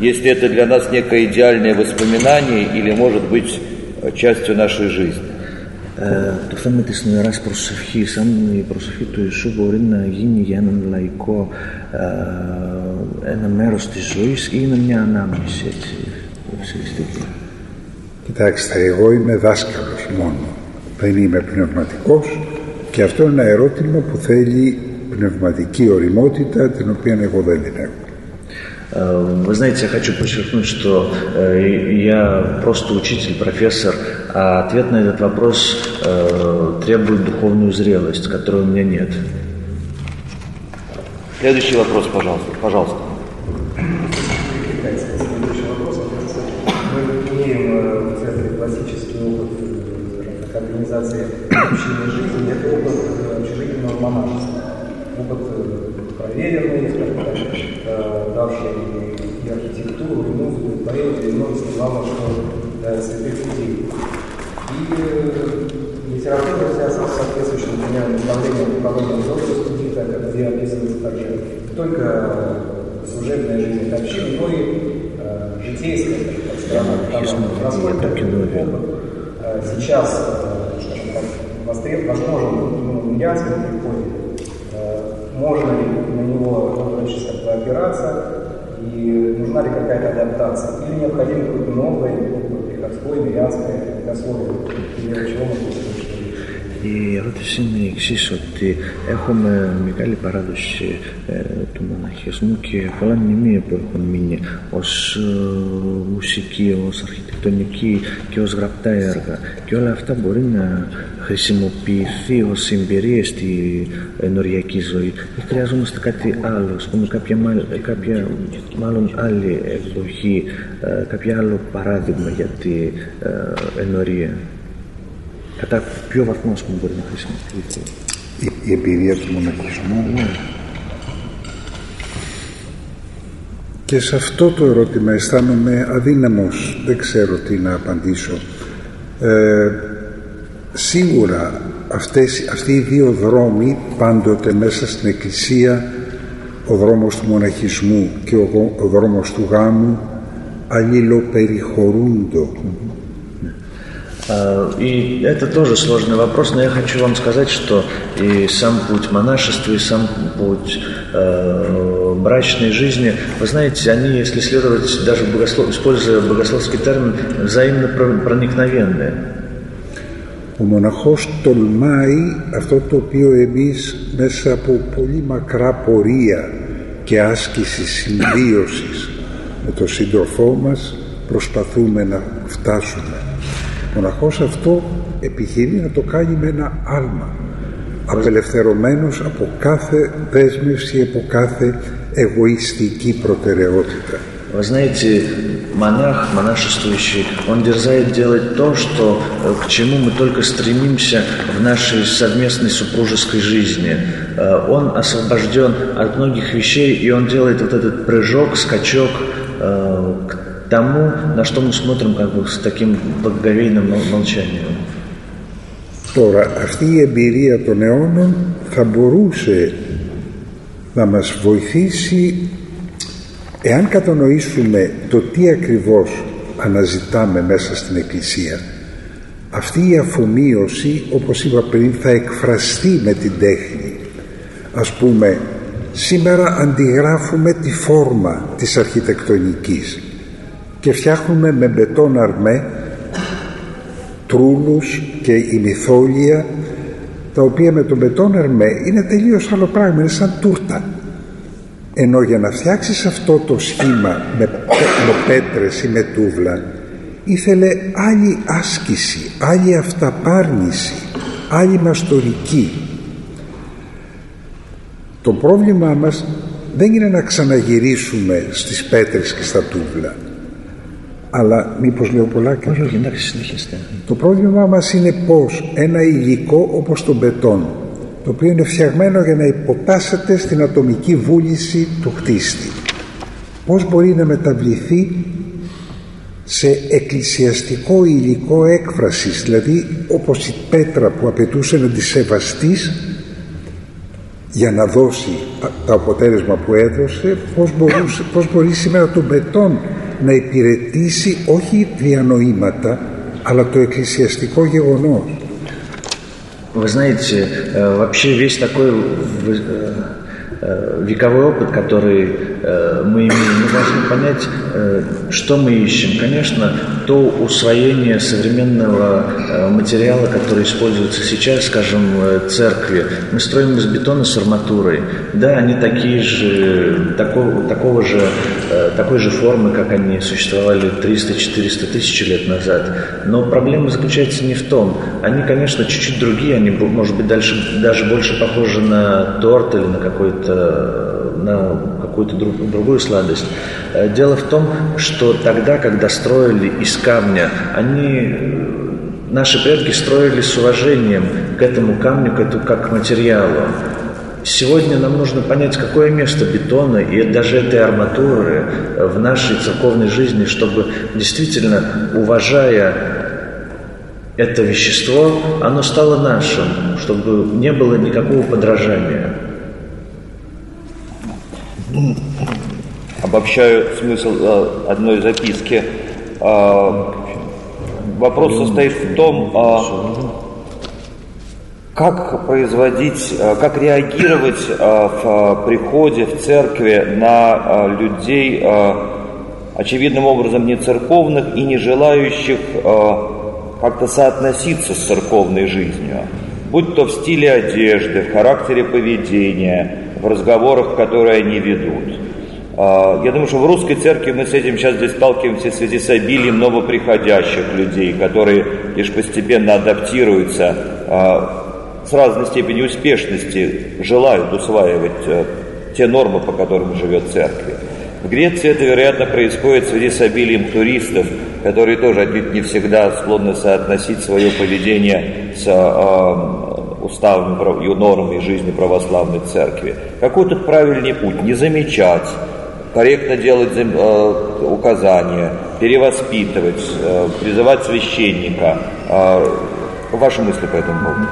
A: Если это для нас некое идеальное воспоминание или может быть э, частью нашей жизни?
C: ε, το θέμα της νεράς προσευχής, αν η προσευχή του Ιησού μπορεί να γίνει για έναν λαϊκό ε, ένα μέρος της ζωής ή είναι μια ανάμνηση έτσι, ουσιαστική.
B: Κοιτάξτε, εγώ είμαι δάσκαλος μόνο. Δεν είμαι πνευματικός και αυτό είναι ένα ερώτημα που θέλει πνευματική οριμότητα την οποία εγώ δεν την έχω.
C: Вы знаете, я хочу подчеркнуть, что я просто учитель, профессор, а ответ на этот вопрос требует духовную зрелость, которой у меня нет.
A: Следующий вопрос, пожалуйста. Пожалуйста.
F: Организации общины жизни, это опыт общежительного монашества. Опыт проверенный, скажем так, давший и архитектуру, и музыку, и поэзию, и множество, главное, что святых людей. И литература вся с соответствующим меня направлением подобного взрослого студита, где описывается также не только служебная жизнь общины, но и э, житейская, страна, насколько сейчас, востреб, возможен ну, в мирянском приходе, можно ли на него можно сейчас как бы опираться, и нужна ли какая-то адаптация, или необходимо какое-то новое, приходское, мирянское, богословие, или чего мы слышим.
C: Η ερώτηση είναι η εξή ότι έχουμε μεγάλη παράδοση ε, του μοναχισμού και πολλά μνημεία που έχουν μείνει ως ε, μουσική, ως αρχιτεκτονική και ως γραπτά έργα και όλα αυτά μπορεί να χρησιμοποιηθεί ως εμπειρία στη ενοριακή ζωή ή χρειαζόμαστε κάτι άλλο, ας πούμε κάποια, κάποια μάλλον άλλη εκδοχή, ε, κάποιο άλλο παράδειγμα για την ε, ενορία. Κατά ποιο βαθμό ας πούμε, μπορεί να χρησιμοποιηθεί.
B: Η, η εμπειρία του μοναχισμού.
C: Ναι.
B: Και σε αυτό το ερώτημα αισθάνομαι αδύναμος, δεν ξέρω τι να απαντήσω. Ε, σίγουρα αυτές, αυτοί οι δύο δρόμοι πάντοτε μέσα στην Εκκλησία ο δρόμος του μοναχισμού και ο, ο δρόμος του γάμου αλληλοπεριχωρούντο.
C: И это тоже сложный вопрос, но я хочу вам сказать, что и сам путь монашества, и сам путь э, брачной жизни, вы знаете, они, если следовать даже богослов, используя богословский термин, взаимно проникновенные.
B: Ο μοναχός τολμάει αυτό το οποίο εμείς μέσα από πολύ μακρά πορεία και άσκηση συμβίωσης με τον σύντροφό μας προσπαθούμε να φτάσουμε. μοναχός αυτό επιχειρεί να το κάνει με ένα άλμα απελευθερωμένος από κάθε δέσμευση, από κάθε εγωιστική προτεραιότητα.
C: Вы знаете, монах, монашествующий, он дерзает делать то, что, к чему мы только стремимся в нашей совместной супружеской жизни. Он освобожден от многих вещей, и он делает вот этот прыжок, скачок к тому, на что мы смотрим как бы с таким благоговейным молчанием.
B: Τώρα, αυτή η εμπειρία των αιώνων θα μπορούσε να μας βοηθήσει εάν κατανοήσουμε το τι ακριβώς αναζητάμε μέσα στην Εκκλησία. Αυτή η αφομοίωση, όπως είπα πριν, θα εκφραστεί με την τέχνη. Ας πούμε, σήμερα αντιγράφουμε τη φόρμα της αρχιτεκτονικής και φτιάχνουμε με μπετόν αρμέ τρούλους και ημιθόλια τα οποία με τον μπετόν αρμέ είναι τελείως άλλο πράγμα, είναι σαν τούρτα ενώ για να φτιάξεις αυτό το σχήμα με, με πέτρες ή με τούβλα ήθελε άλλη άσκηση, άλλη αυταπάρνηση, άλλη μαστορική. Το πρόβλημά μας δεν είναι να ξαναγυρίσουμε στις πέτρες και στα τούβλα αλλά μήπως λέω πολλά και
C: όχι, όχι, εντάξει, συνεχίστε.
B: Το πρόβλημά μας είναι πως ένα υλικό όπως το μπετόν το οποίο είναι φτιαγμένο για να υποτάσσεται στην ατομική βούληση του χτίστη πως μπορεί να μεταβληθεί σε εκκλησιαστικό υλικό έκφρασης δηλαδή όπως η πέτρα που απαιτούσε να τη σεβαστείς για να δώσει το αποτέλεσμα που έδωσε πως, μπορούσε, πως μπορεί σήμερα το μπετόν να υπηρετήσει όχι διανοήματα αλλά το εκκλησιαστικό γεγονός.
C: Вы знаете, э, вообще весь такой Э, вековой опыт, который э, мы имеем, мы должны понять, э, что мы ищем. Конечно, то усвоение современного материала, который используется сейчас, скажем, церкви. Мы строим из бетона с арматурой. Да, они такие же, такого, такого же, такой же формы, как они существовали 300-400 тысяч лет назад. Но проблема заключается не в том. Они, конечно, чуть-чуть другие, они, может быть, дальше, даже больше похожи на торт или на какой-то Э, на какую-то друг, другую сладость. Э, дело в том, что тогда, когда строили из камня, они э, наши предки строили с уважением к этому камню, к этому, как к материалу. Сегодня нам нужно понять, какое место бетона и даже этой арматуры в нашей церковной жизни, чтобы действительно, уважая это вещество, оно стало нашим, чтобы не было никакого подражания.
A: Обобщаю смысл э, одной записки. Э, вопрос состоит в том, э, как производить, как реагировать в приходе, в церкви на людей, очевидным образом не церковных и не желающих как-то соотноситься с церковной жизнью, будь то в стиле одежды, в характере поведения, в разговорах, которые они ведут. А, я думаю, что в русской церкви мы с этим сейчас здесь сталкиваемся в связи с обилием новоприходящих людей, которые лишь постепенно адаптируются а, с разной степенью успешности, желают усваивать э, те нормы, по которым живет церковь. В Греции это, вероятно, происходит в связи с обилием туристов, которые тоже отнюдь не всегда склонны соотносить свое поведение с э, уставами и нормами жизни православной церкви. Какой тут правильный путь? Не замечать, корректно делать э, указания, перевоспитывать, э, призывать священника. Э, ваши мысли по этому поводу?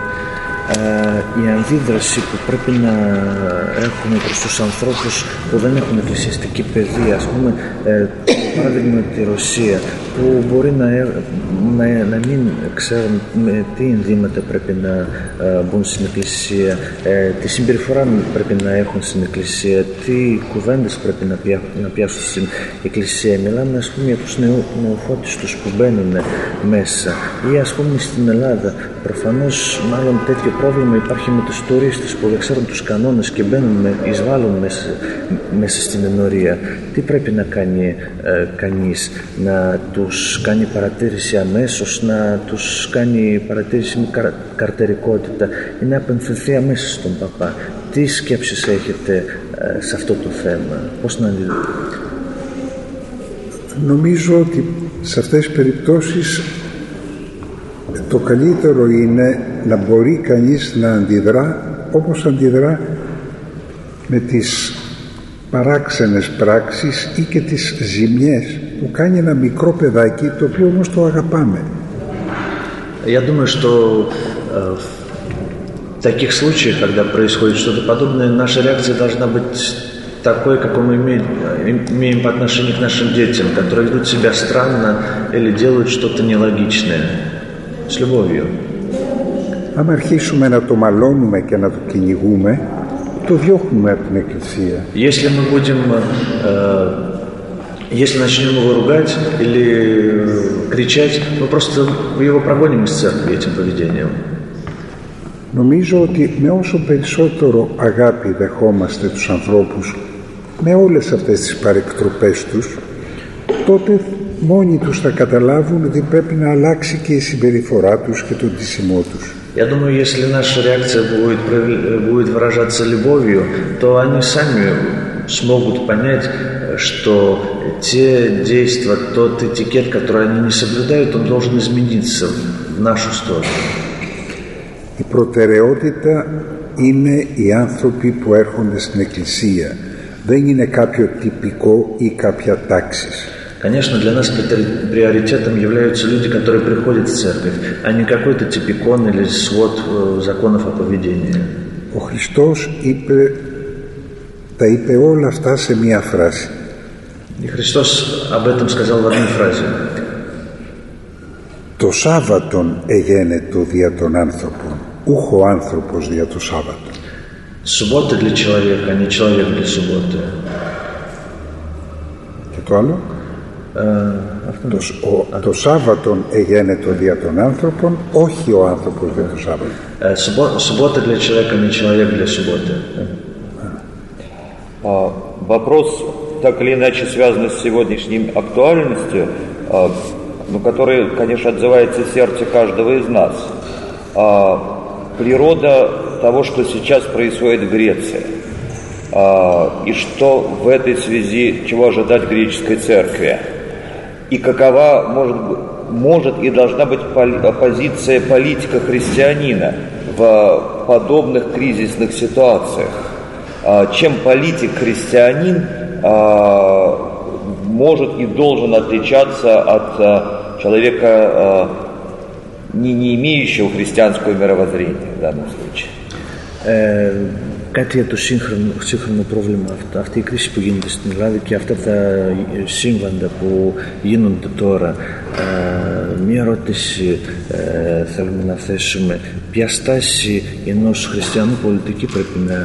C: Η αντίδραση που πρέπει να έχουμε προς τους ανθρώπους που δεν έχουν εκκλησιαστική παιδεία, ας πούμε, το παράδειγμα τη Ρωσία, που μπορεί να, να, να μην ξέρουν με τι ενδύματα πρέπει να μπουν στην εκκλησία, ε, τι συμπεριφορά πρέπει να έχουν στην εκκλησία, τι κουβέντες πρέπει να, πια, να πιάσουν στην εκκλησία. Μιλάμε, ας πούμε, για τους νεο, νεοφώτιστους που μπαίνουν μέσα ή, ας πούμε, στην Ελλάδα. Προφανώς, μάλλον τέτοιο πρόβλημα υπάρχει με τους τουρίστες που δεν ξέρουν τους κανόνες και μπαίνουν, με, εισβάλλουν μέσα, μέσα στην ενορία. Τι πρέπει να κάνει ε, κανείς, να τους κάνει παρατήρηση αμέσως, να τους κάνει παρατήρηση με καρ, καρτερικότητα ή να απενθεθεί αμέσως στον παπά; Τι σκέψεις έχετε ε, σε αυτό το θέμα, πώς να αντιδείτε.
B: Νομίζω ότι σε αυτές τις περιπτώσεις το καλύτερο είναι να μπορεί κανείς να αντιδρά όπως αντιδρά με τις παράξενες πράξεις ή και τις ζημιές που κάνει ένα μικρό παιδάκι το οποίο όμως το αγαπάμε.
C: Я думаю, что э, в таких случаях, когда происходит что-то подобное, наша реакция должна быть такой, какой мы имеем, имеем по отношению к нашим детям, которые ведут себя странно или делают что-то нелогичное. С любовью.
B: Αν αρχίσουμε να το μαλώνουμε και να το κυνηγούμε, το διώχνουμε από την Εκκλησία.
C: Если мы будем, э, если начнем его ругать или кричать, мы просто его прогоним из церкви этим поведением.
B: Νομίζω ότι με όσο περισσότερο αγάπη δεχόμαστε τους ανθρώπους με όλες αυτές τις παρεκτροπές τους τότε μόνοι τους θα καταλάβουν ότι πρέπει να αλλάξει και η συμπεριφορά τους και το ντύσιμό τους.
C: Я думаю, если наша реакция будет, будет выражаться любовью, то они сами смогут понять, что те действия, тот этикет, который они не соблюдают, он должен измениться в нашу сторону.
B: Η προτεραιότητα είναι οι άνθρωποι που έρχονται στην Εκκλησία. Δεν είναι κάποιο τυπικό ή κάποια τάξη.
C: Конечно, для нас приоритетом являются люди, которые приходят в церковь, а не какой-то типикон или свод э, законов о поведении.
B: Ο Χριστός είπε, τα είπε όλα αυτά σε μία φράση.
C: И Христос об этом сказал в одной фразе.
B: Το Σάββατον εγένετο δια των άνθρωπων. ούχο άνθρωπος δια το Σάββατο.
C: Суббота для человека, а не человек для субботы.
B: Και το άλλο, το, σ- ο, το Σάββατον εγένετο δια των άνθρωπων, όχι ο άνθρωπος δια το Σάββατο.
C: Э, суббо- Суббота для человека, не человек для субботы.
A: А, Вопрос, так или иначе связанный с сегодняшней актуальностью, а, ну, который, конечно, отзывается в сердце каждого из нас. А, Природа того, что сейчас происходит в Греции. А, И что в этой связи, чего ожидать греческой церкви. И какова может, может и должна быть позиция политика христианина в подобных кризисных ситуациях. А, Чем политик-христианин а, может и должен отличаться от а, человека, не, не имеющего христианского мировоззрения в данном случае.
C: Ε, κάτι για το σύγχρονο, σύγχρονο πρόβλημα αυτό, αυτή η κρίση που γίνεται στην Ελλάδα και αυτά τα ε, σύμβαντα που γίνονται τώρα. Ε, μία ερώτηση ε, θέλουμε να θέσουμε. Ποια στάση ενός χριστιανού πολιτική πρέπει να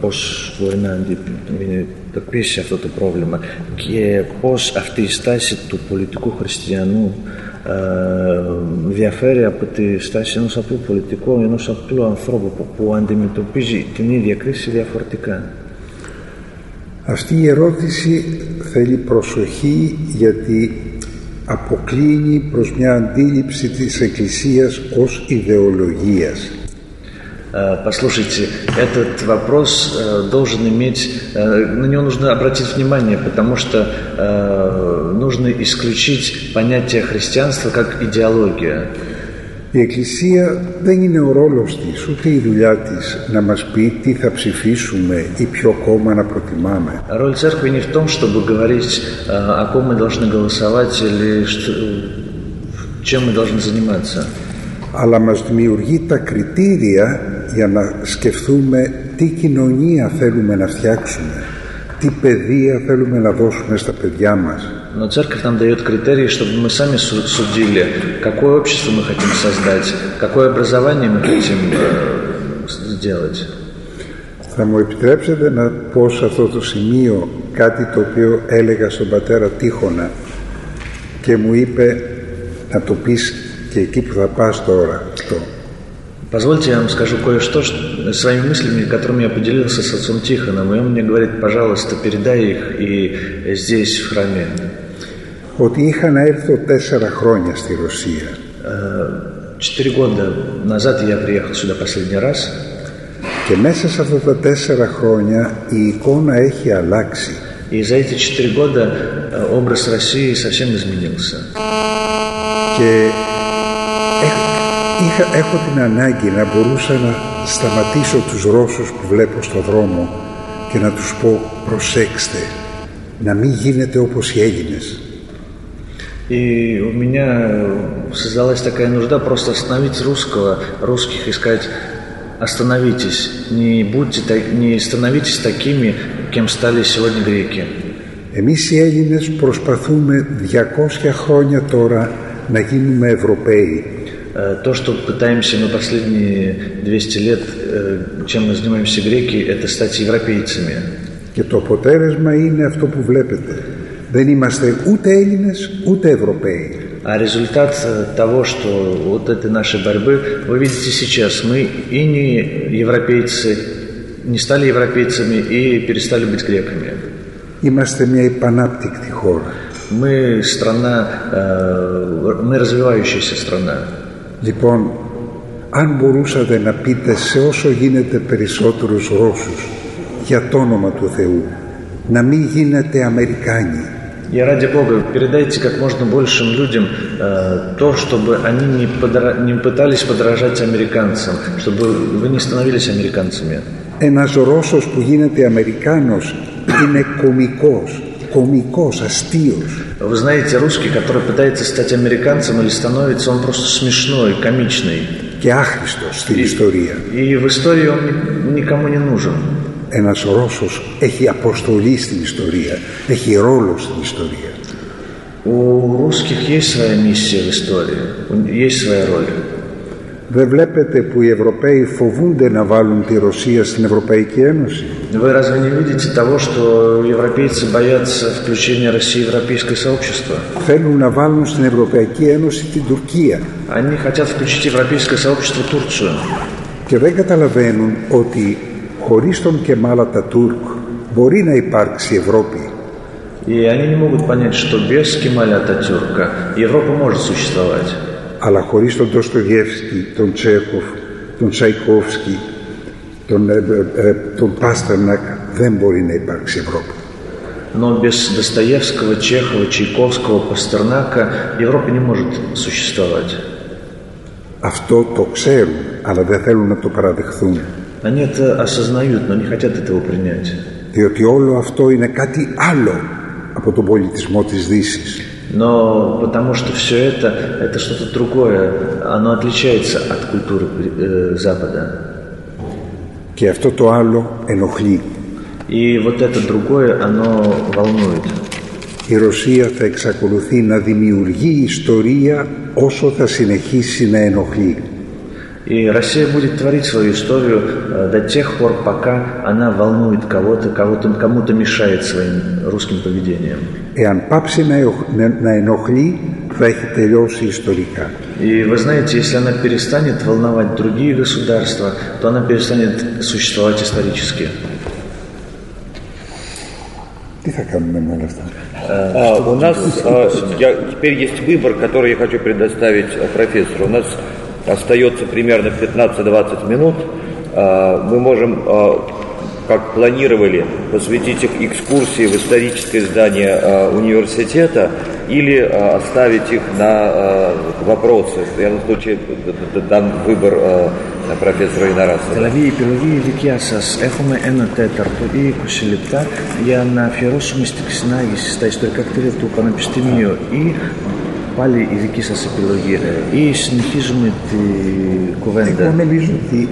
C: πώς μπορεί να αντιμετωπίσει αυτό το πρόβλημα και πώς αυτή η στάση του πολιτικού χριστιανού ε, διαφέρει από τη στάση ενός απλού πολιτικού, ενός απλού ανθρώπου που, που αντιμετωπίζει την ίδια κρίση διαφορετικά.
B: Αυτή η ερώτηση θέλει προσοχή γιατί αποκλίνει προς μια αντίληψη της Εκκλησίας ως ιδεολογίας.
C: Э, Послушайте, этот вопрос э, должен иметь, э, на него нужно обратить внимание, потому что э, нужно исключить понятие христианства как идеология.
B: Η Εκκλησία δεν είναι ο ρόλος της, ούτε η δουλειά της να μας πει τι θα ψηφίσουμε ή ποιο κόμμα να προτιμάμε.
C: Роль церкви не в том, чтобы говорить, э, о ком мы должны голосовать или что- чем мы должны заниматься.
B: αλλά μας δημιουργεί τα κριτήρια για να σκεφτούμε τι κοινωνία θέλουμε να φτιάξουμε, τι παιδεία θέλουμε να δώσουμε στα παιδιά μας.
C: Но церковь нам дает критерии, чтобы мы сами су- судили, какое общество мы хотим создать, какое образование мы хотим э, сделать.
B: Θα μου επιτρέψετε να πω σε αυτό το σημείο κάτι το οποίο έλεγα στον πατέρα Τύχωνα και μου είπε να το πεις και εκεί που θα πας τώρα. Αυτό.
C: Позвольте я вам скажу кое-что что- своими мыслями, которыми я поделился с отцом Тихоном. И он мне говорит, пожалуйста, передай их и здесь, в храме.
B: Ότι είχα να έρθω τέσσερα χρόνια στη Ρωσία
C: Э, Четыре года назад я приехал сюда последний раз.
B: και μέσα σε αυτά τα τέσσερα χρόνια η εικόνα έχει αλλάξει.
C: И за эти четыре года э, образ России совсем изменился.
B: και έχ- είχα, έχω την ανάγκη να μπορούσα να σταματήσω τους Ρώσους που βλέπω στο δρόμο και να τους πω προσέξτε να μην γίνετε όπως οι Έλληνες
C: И у меня создалась такая нужда просто остановить русского, русских и сказать, остановитесь, не будьте, так- не становитесь такими, кем стали сегодня греки.
B: εμείς οι Έλληνες προσπαθούμε 200 χρόνια τώρα να γίνουμε Ευρωπαίοι
C: Э, То, что пытаемся мы последние 200 лет, э, чем мы занимаемся греки, это стать европейцами.
B: και το αποτέλεσμα είναι αυτό που βλέπετε δεν είμαστε ούτε Έλληνες ούτε Ευρωπαίοι
C: А результат э, того, что вот этой нашей борьбы, вы видите сейчас, мы и не европейцы, не стали европейцами и перестали быть греками.
B: είμαστε μια υπανάπτυκτη χώρα
C: Мы страна, э, мы развивающаяся страна.
B: Λοιπόν, αν μπορούσατε να πείτε σε όσο γίνεται περισσότερους Ρώσους για το όνομα του Θεού να μην γίνετε Αμερικάνοι
C: И ради Бога, передайте как можно большим людям э, то, чтобы они не, подра- не пытались подражать американцам, чтобы вы не становились американцами.
B: ένας Ρώσος που γίνεται Αμερικάνος είναι κομικός κομικός, αστείος
C: Вы знаете, русский, который пытается стать американцем или становится, он просто смешной, комичный.
B: και άχρηστος στην ιστορία
C: И в истории он ни- никому не нужен.
B: ένας Ρώσος έχει αποστολή στην ιστορία έχει ρόλο στην ιστορία
C: У русских есть своя миссия в истории, у- есть своя роль.
B: Δεν βλέπετε που οι Ευρωπαίοι φοβούνται να βάλουν τη Ρωσία στην Ευρωπαϊκή Ένωση.
C: Вы разве не видите того, что европейцы боятся включения России в европейское сообщество?
B: Θέλουν να βάλουν στην Ευρωπαϊκή Ένωση την Τουρκία
C: Они хотят включить в европейское сообщество Турцию.
B: και δεν καταλαβαίνουν ότι χωρίς τον Κεμάλ Ατατούρκ μπορεί να υπάρξει Ευρώπη.
C: И они не могут понять, что без Кемаля Ататюрка Европа может существовать.
B: Αλλά χωρίς τον Ντοστογεύσκη, τον Τσέχοφ, τον Τσαϊκόφσκι, τον, ε, ε, ε, τον Πάστερνακ δεν μπορεί να υπάρξει Ευρώπη.
C: Но без Достоевского, Чехова, Чайковского, Пастернака Европа не может существовать.
B: Αυτό το ξέρουν, αλλά δεν θέλουν να το παραδεχθούν.
C: Они это осознают, но не хотят этого принять.
B: Διότι όλο αυτό είναι κάτι άλλο από τον πολιτισμό της Δύσης.
C: Но потому что все это, это что-то другое, оно отличается от культуры э, Запада.
B: Και αυτό το άλλο ενοχλεί.
C: И вот это другое, оно волнует.
B: Η Ρωσία θα εξακολουθεί να δημιουργεί ιστορία όσο θα συνεχίσει να ενοχλεί.
C: И Россия будет творить свою историю э, до тех пор, пока она волнует кого-то, кого-то, кому-то мешает своим русским поведением.
B: Εάν πάψει να εχ- να- να ενοχλεί, θα έχει τελειώσει ιστορικά.
C: И вы знаете, если она перестанет волновать другие государства, то она перестанет существовать исторически.
B: Τι θα κάνουμε με όλα αυτά.
A: А, у нас а, я- теперь есть выбор, который я хочу предоставить а, профессору. У нас остается примерно 15-20 минут. А, Мы можем, а, как планировали, посвятить их экскурсии в историческое здание а, университета или а, оставить их на а, вопросы. В данном случае д- д- д- дам выбор а, профессору Инарасову.
C: Δηλαδή η επιλογή η δικιά σας. Έχουμε ένα τέταρτο ή 20 λεπτά για να αφιερώσουμε στη συνάγηση στα ιστορικά κτίρια του Πανεπιστημίου ή πάλι η δική σας επιλογή ή συνεχίζουμε τη
B: Εγώ
C: κουβέντα.
B: νομίζω ότι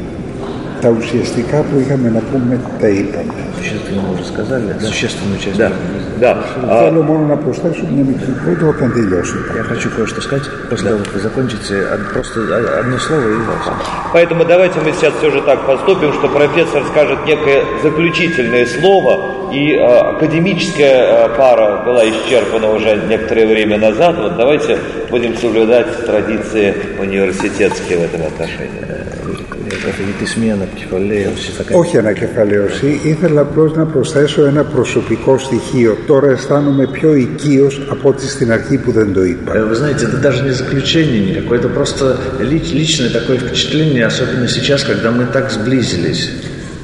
B: Потому что если каплика, мы напомним
C: Тейпом. Существенную уже сказали, да? Существенную часть.
A: Да, да. А...
B: можно просто, чтобы не было
C: Я хочу кое-что сказать, после того, как вы закончите, а, просто одно слово и вас.
A: Поэтому давайте мы сейчас все же так поступим, что профессор скажет некое заключительное слово, и а, академическая а, пара была исчерпана уже некоторое время назад. Вот давайте будем соблюдать традиции университетские в этом отношении.
C: Это не смена. ανακεφαλαίωση θα κάνει.
B: Όχι ανακεφαλαίωση, ήθελα απλώ να προσθέσω ένα προσωπικό στοιχείο. Τώρα αισθάνομαι πιο οικείος από ό,τι στην αρχή που δεν το είπα.
C: Э, Вы знаете, это даже не заключение никакое, это просто лич- личное такое впечатление, особенно сейчас, когда мы так сблизились.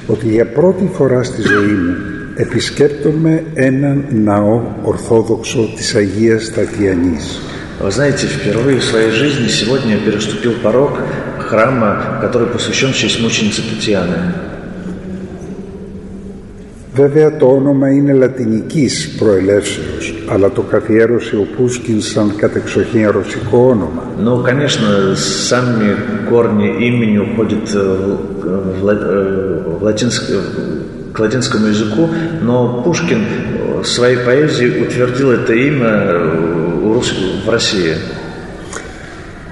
B: Ότι για πρώτη φορά στη ζωή μου επισκέπτομαι έναν ναό ορθόδοξο της Αγίας Τατιανής.
C: Вы знаете, впервые в своей жизни сегодня я переступил порог храма, который посвящен в честь мученицы Татьяны.
B: Βέβαια το όνομα είναι λατινικής προελεύσεως, αλλά το καθιέρωσε ο Πούσκιν σαν κατεξοχήν ρωσικό όνομα.
C: Ну, конечно, сами корни имени уходят э, в, ла- э, в латинск- к латинскому языку, но Пушкин в своей поэзии утвердил это имя э, у Рус- в России.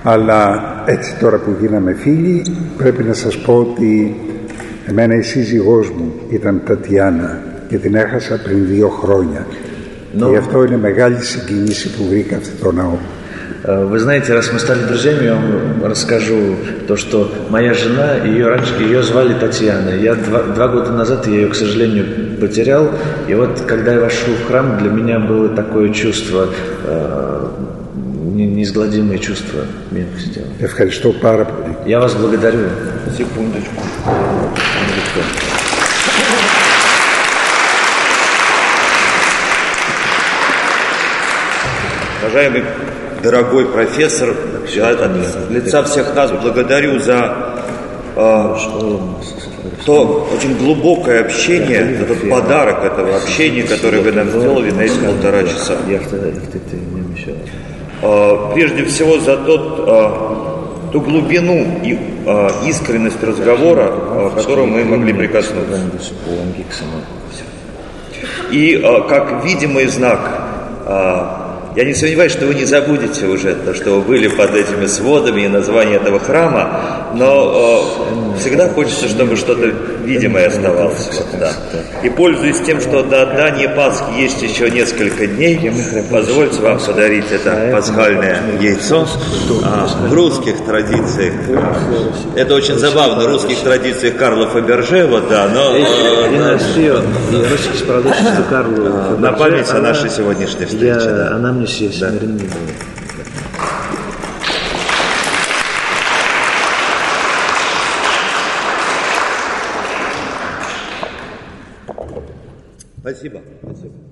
B: Αλλά έτσι τώρα που γίναμε φίλοι πρέπει να σας πω ότι εμένα η σύζυγός μου ήταν Τατιάνα και την έχασα πριν δύο χρόνια. Και γι' αυτό είναι μεγάλη συγκίνηση που βρήκα αυτό το ναό.
C: Э, Вы знаете, раз мы стали друзьями, я вам расскажу то, что моя жена, ее раньше ее звали Татьяна. Я два, два года назад я ее, к сожалению, потерял. И вот, когда я вошел в храм, для меня было такое чувство, э, не- неизгладимые чувства меня посетило.
B: Я сказать, что пара... будет?
C: Я вас благодарю.
A: Секундочку. Уважаемый дорогой профессор, от лица всех нас благодарю за то очень глубокое общение, этот подарок этого общения, который вы нам сделали на эти полтора часа. Э, Прежде всего за тот, э, ту глубину и э, искренность разговора, к которому мы могли прикоснуться. И как видимый знак Я не сомневаюсь, что вы не забудете уже то, что вы были под этими сводами и название этого храма, но э, всегда хочется, чтобы что-то видимое оставалось. Вот, да. И пользуясь тем, что до отдания Пасхи есть еще несколько дней, позвольте вам подарить это пасхальное яйцо а, в русских традициях. Это очень забавно, в русских традициях Карла Фаберже, вот да, но... э,
C: Карлу
A: на память о нашей сегодняшней встрече. Да.
C: она мне съесть,
A: Да.
C: Спасибо.
A: Спасибо.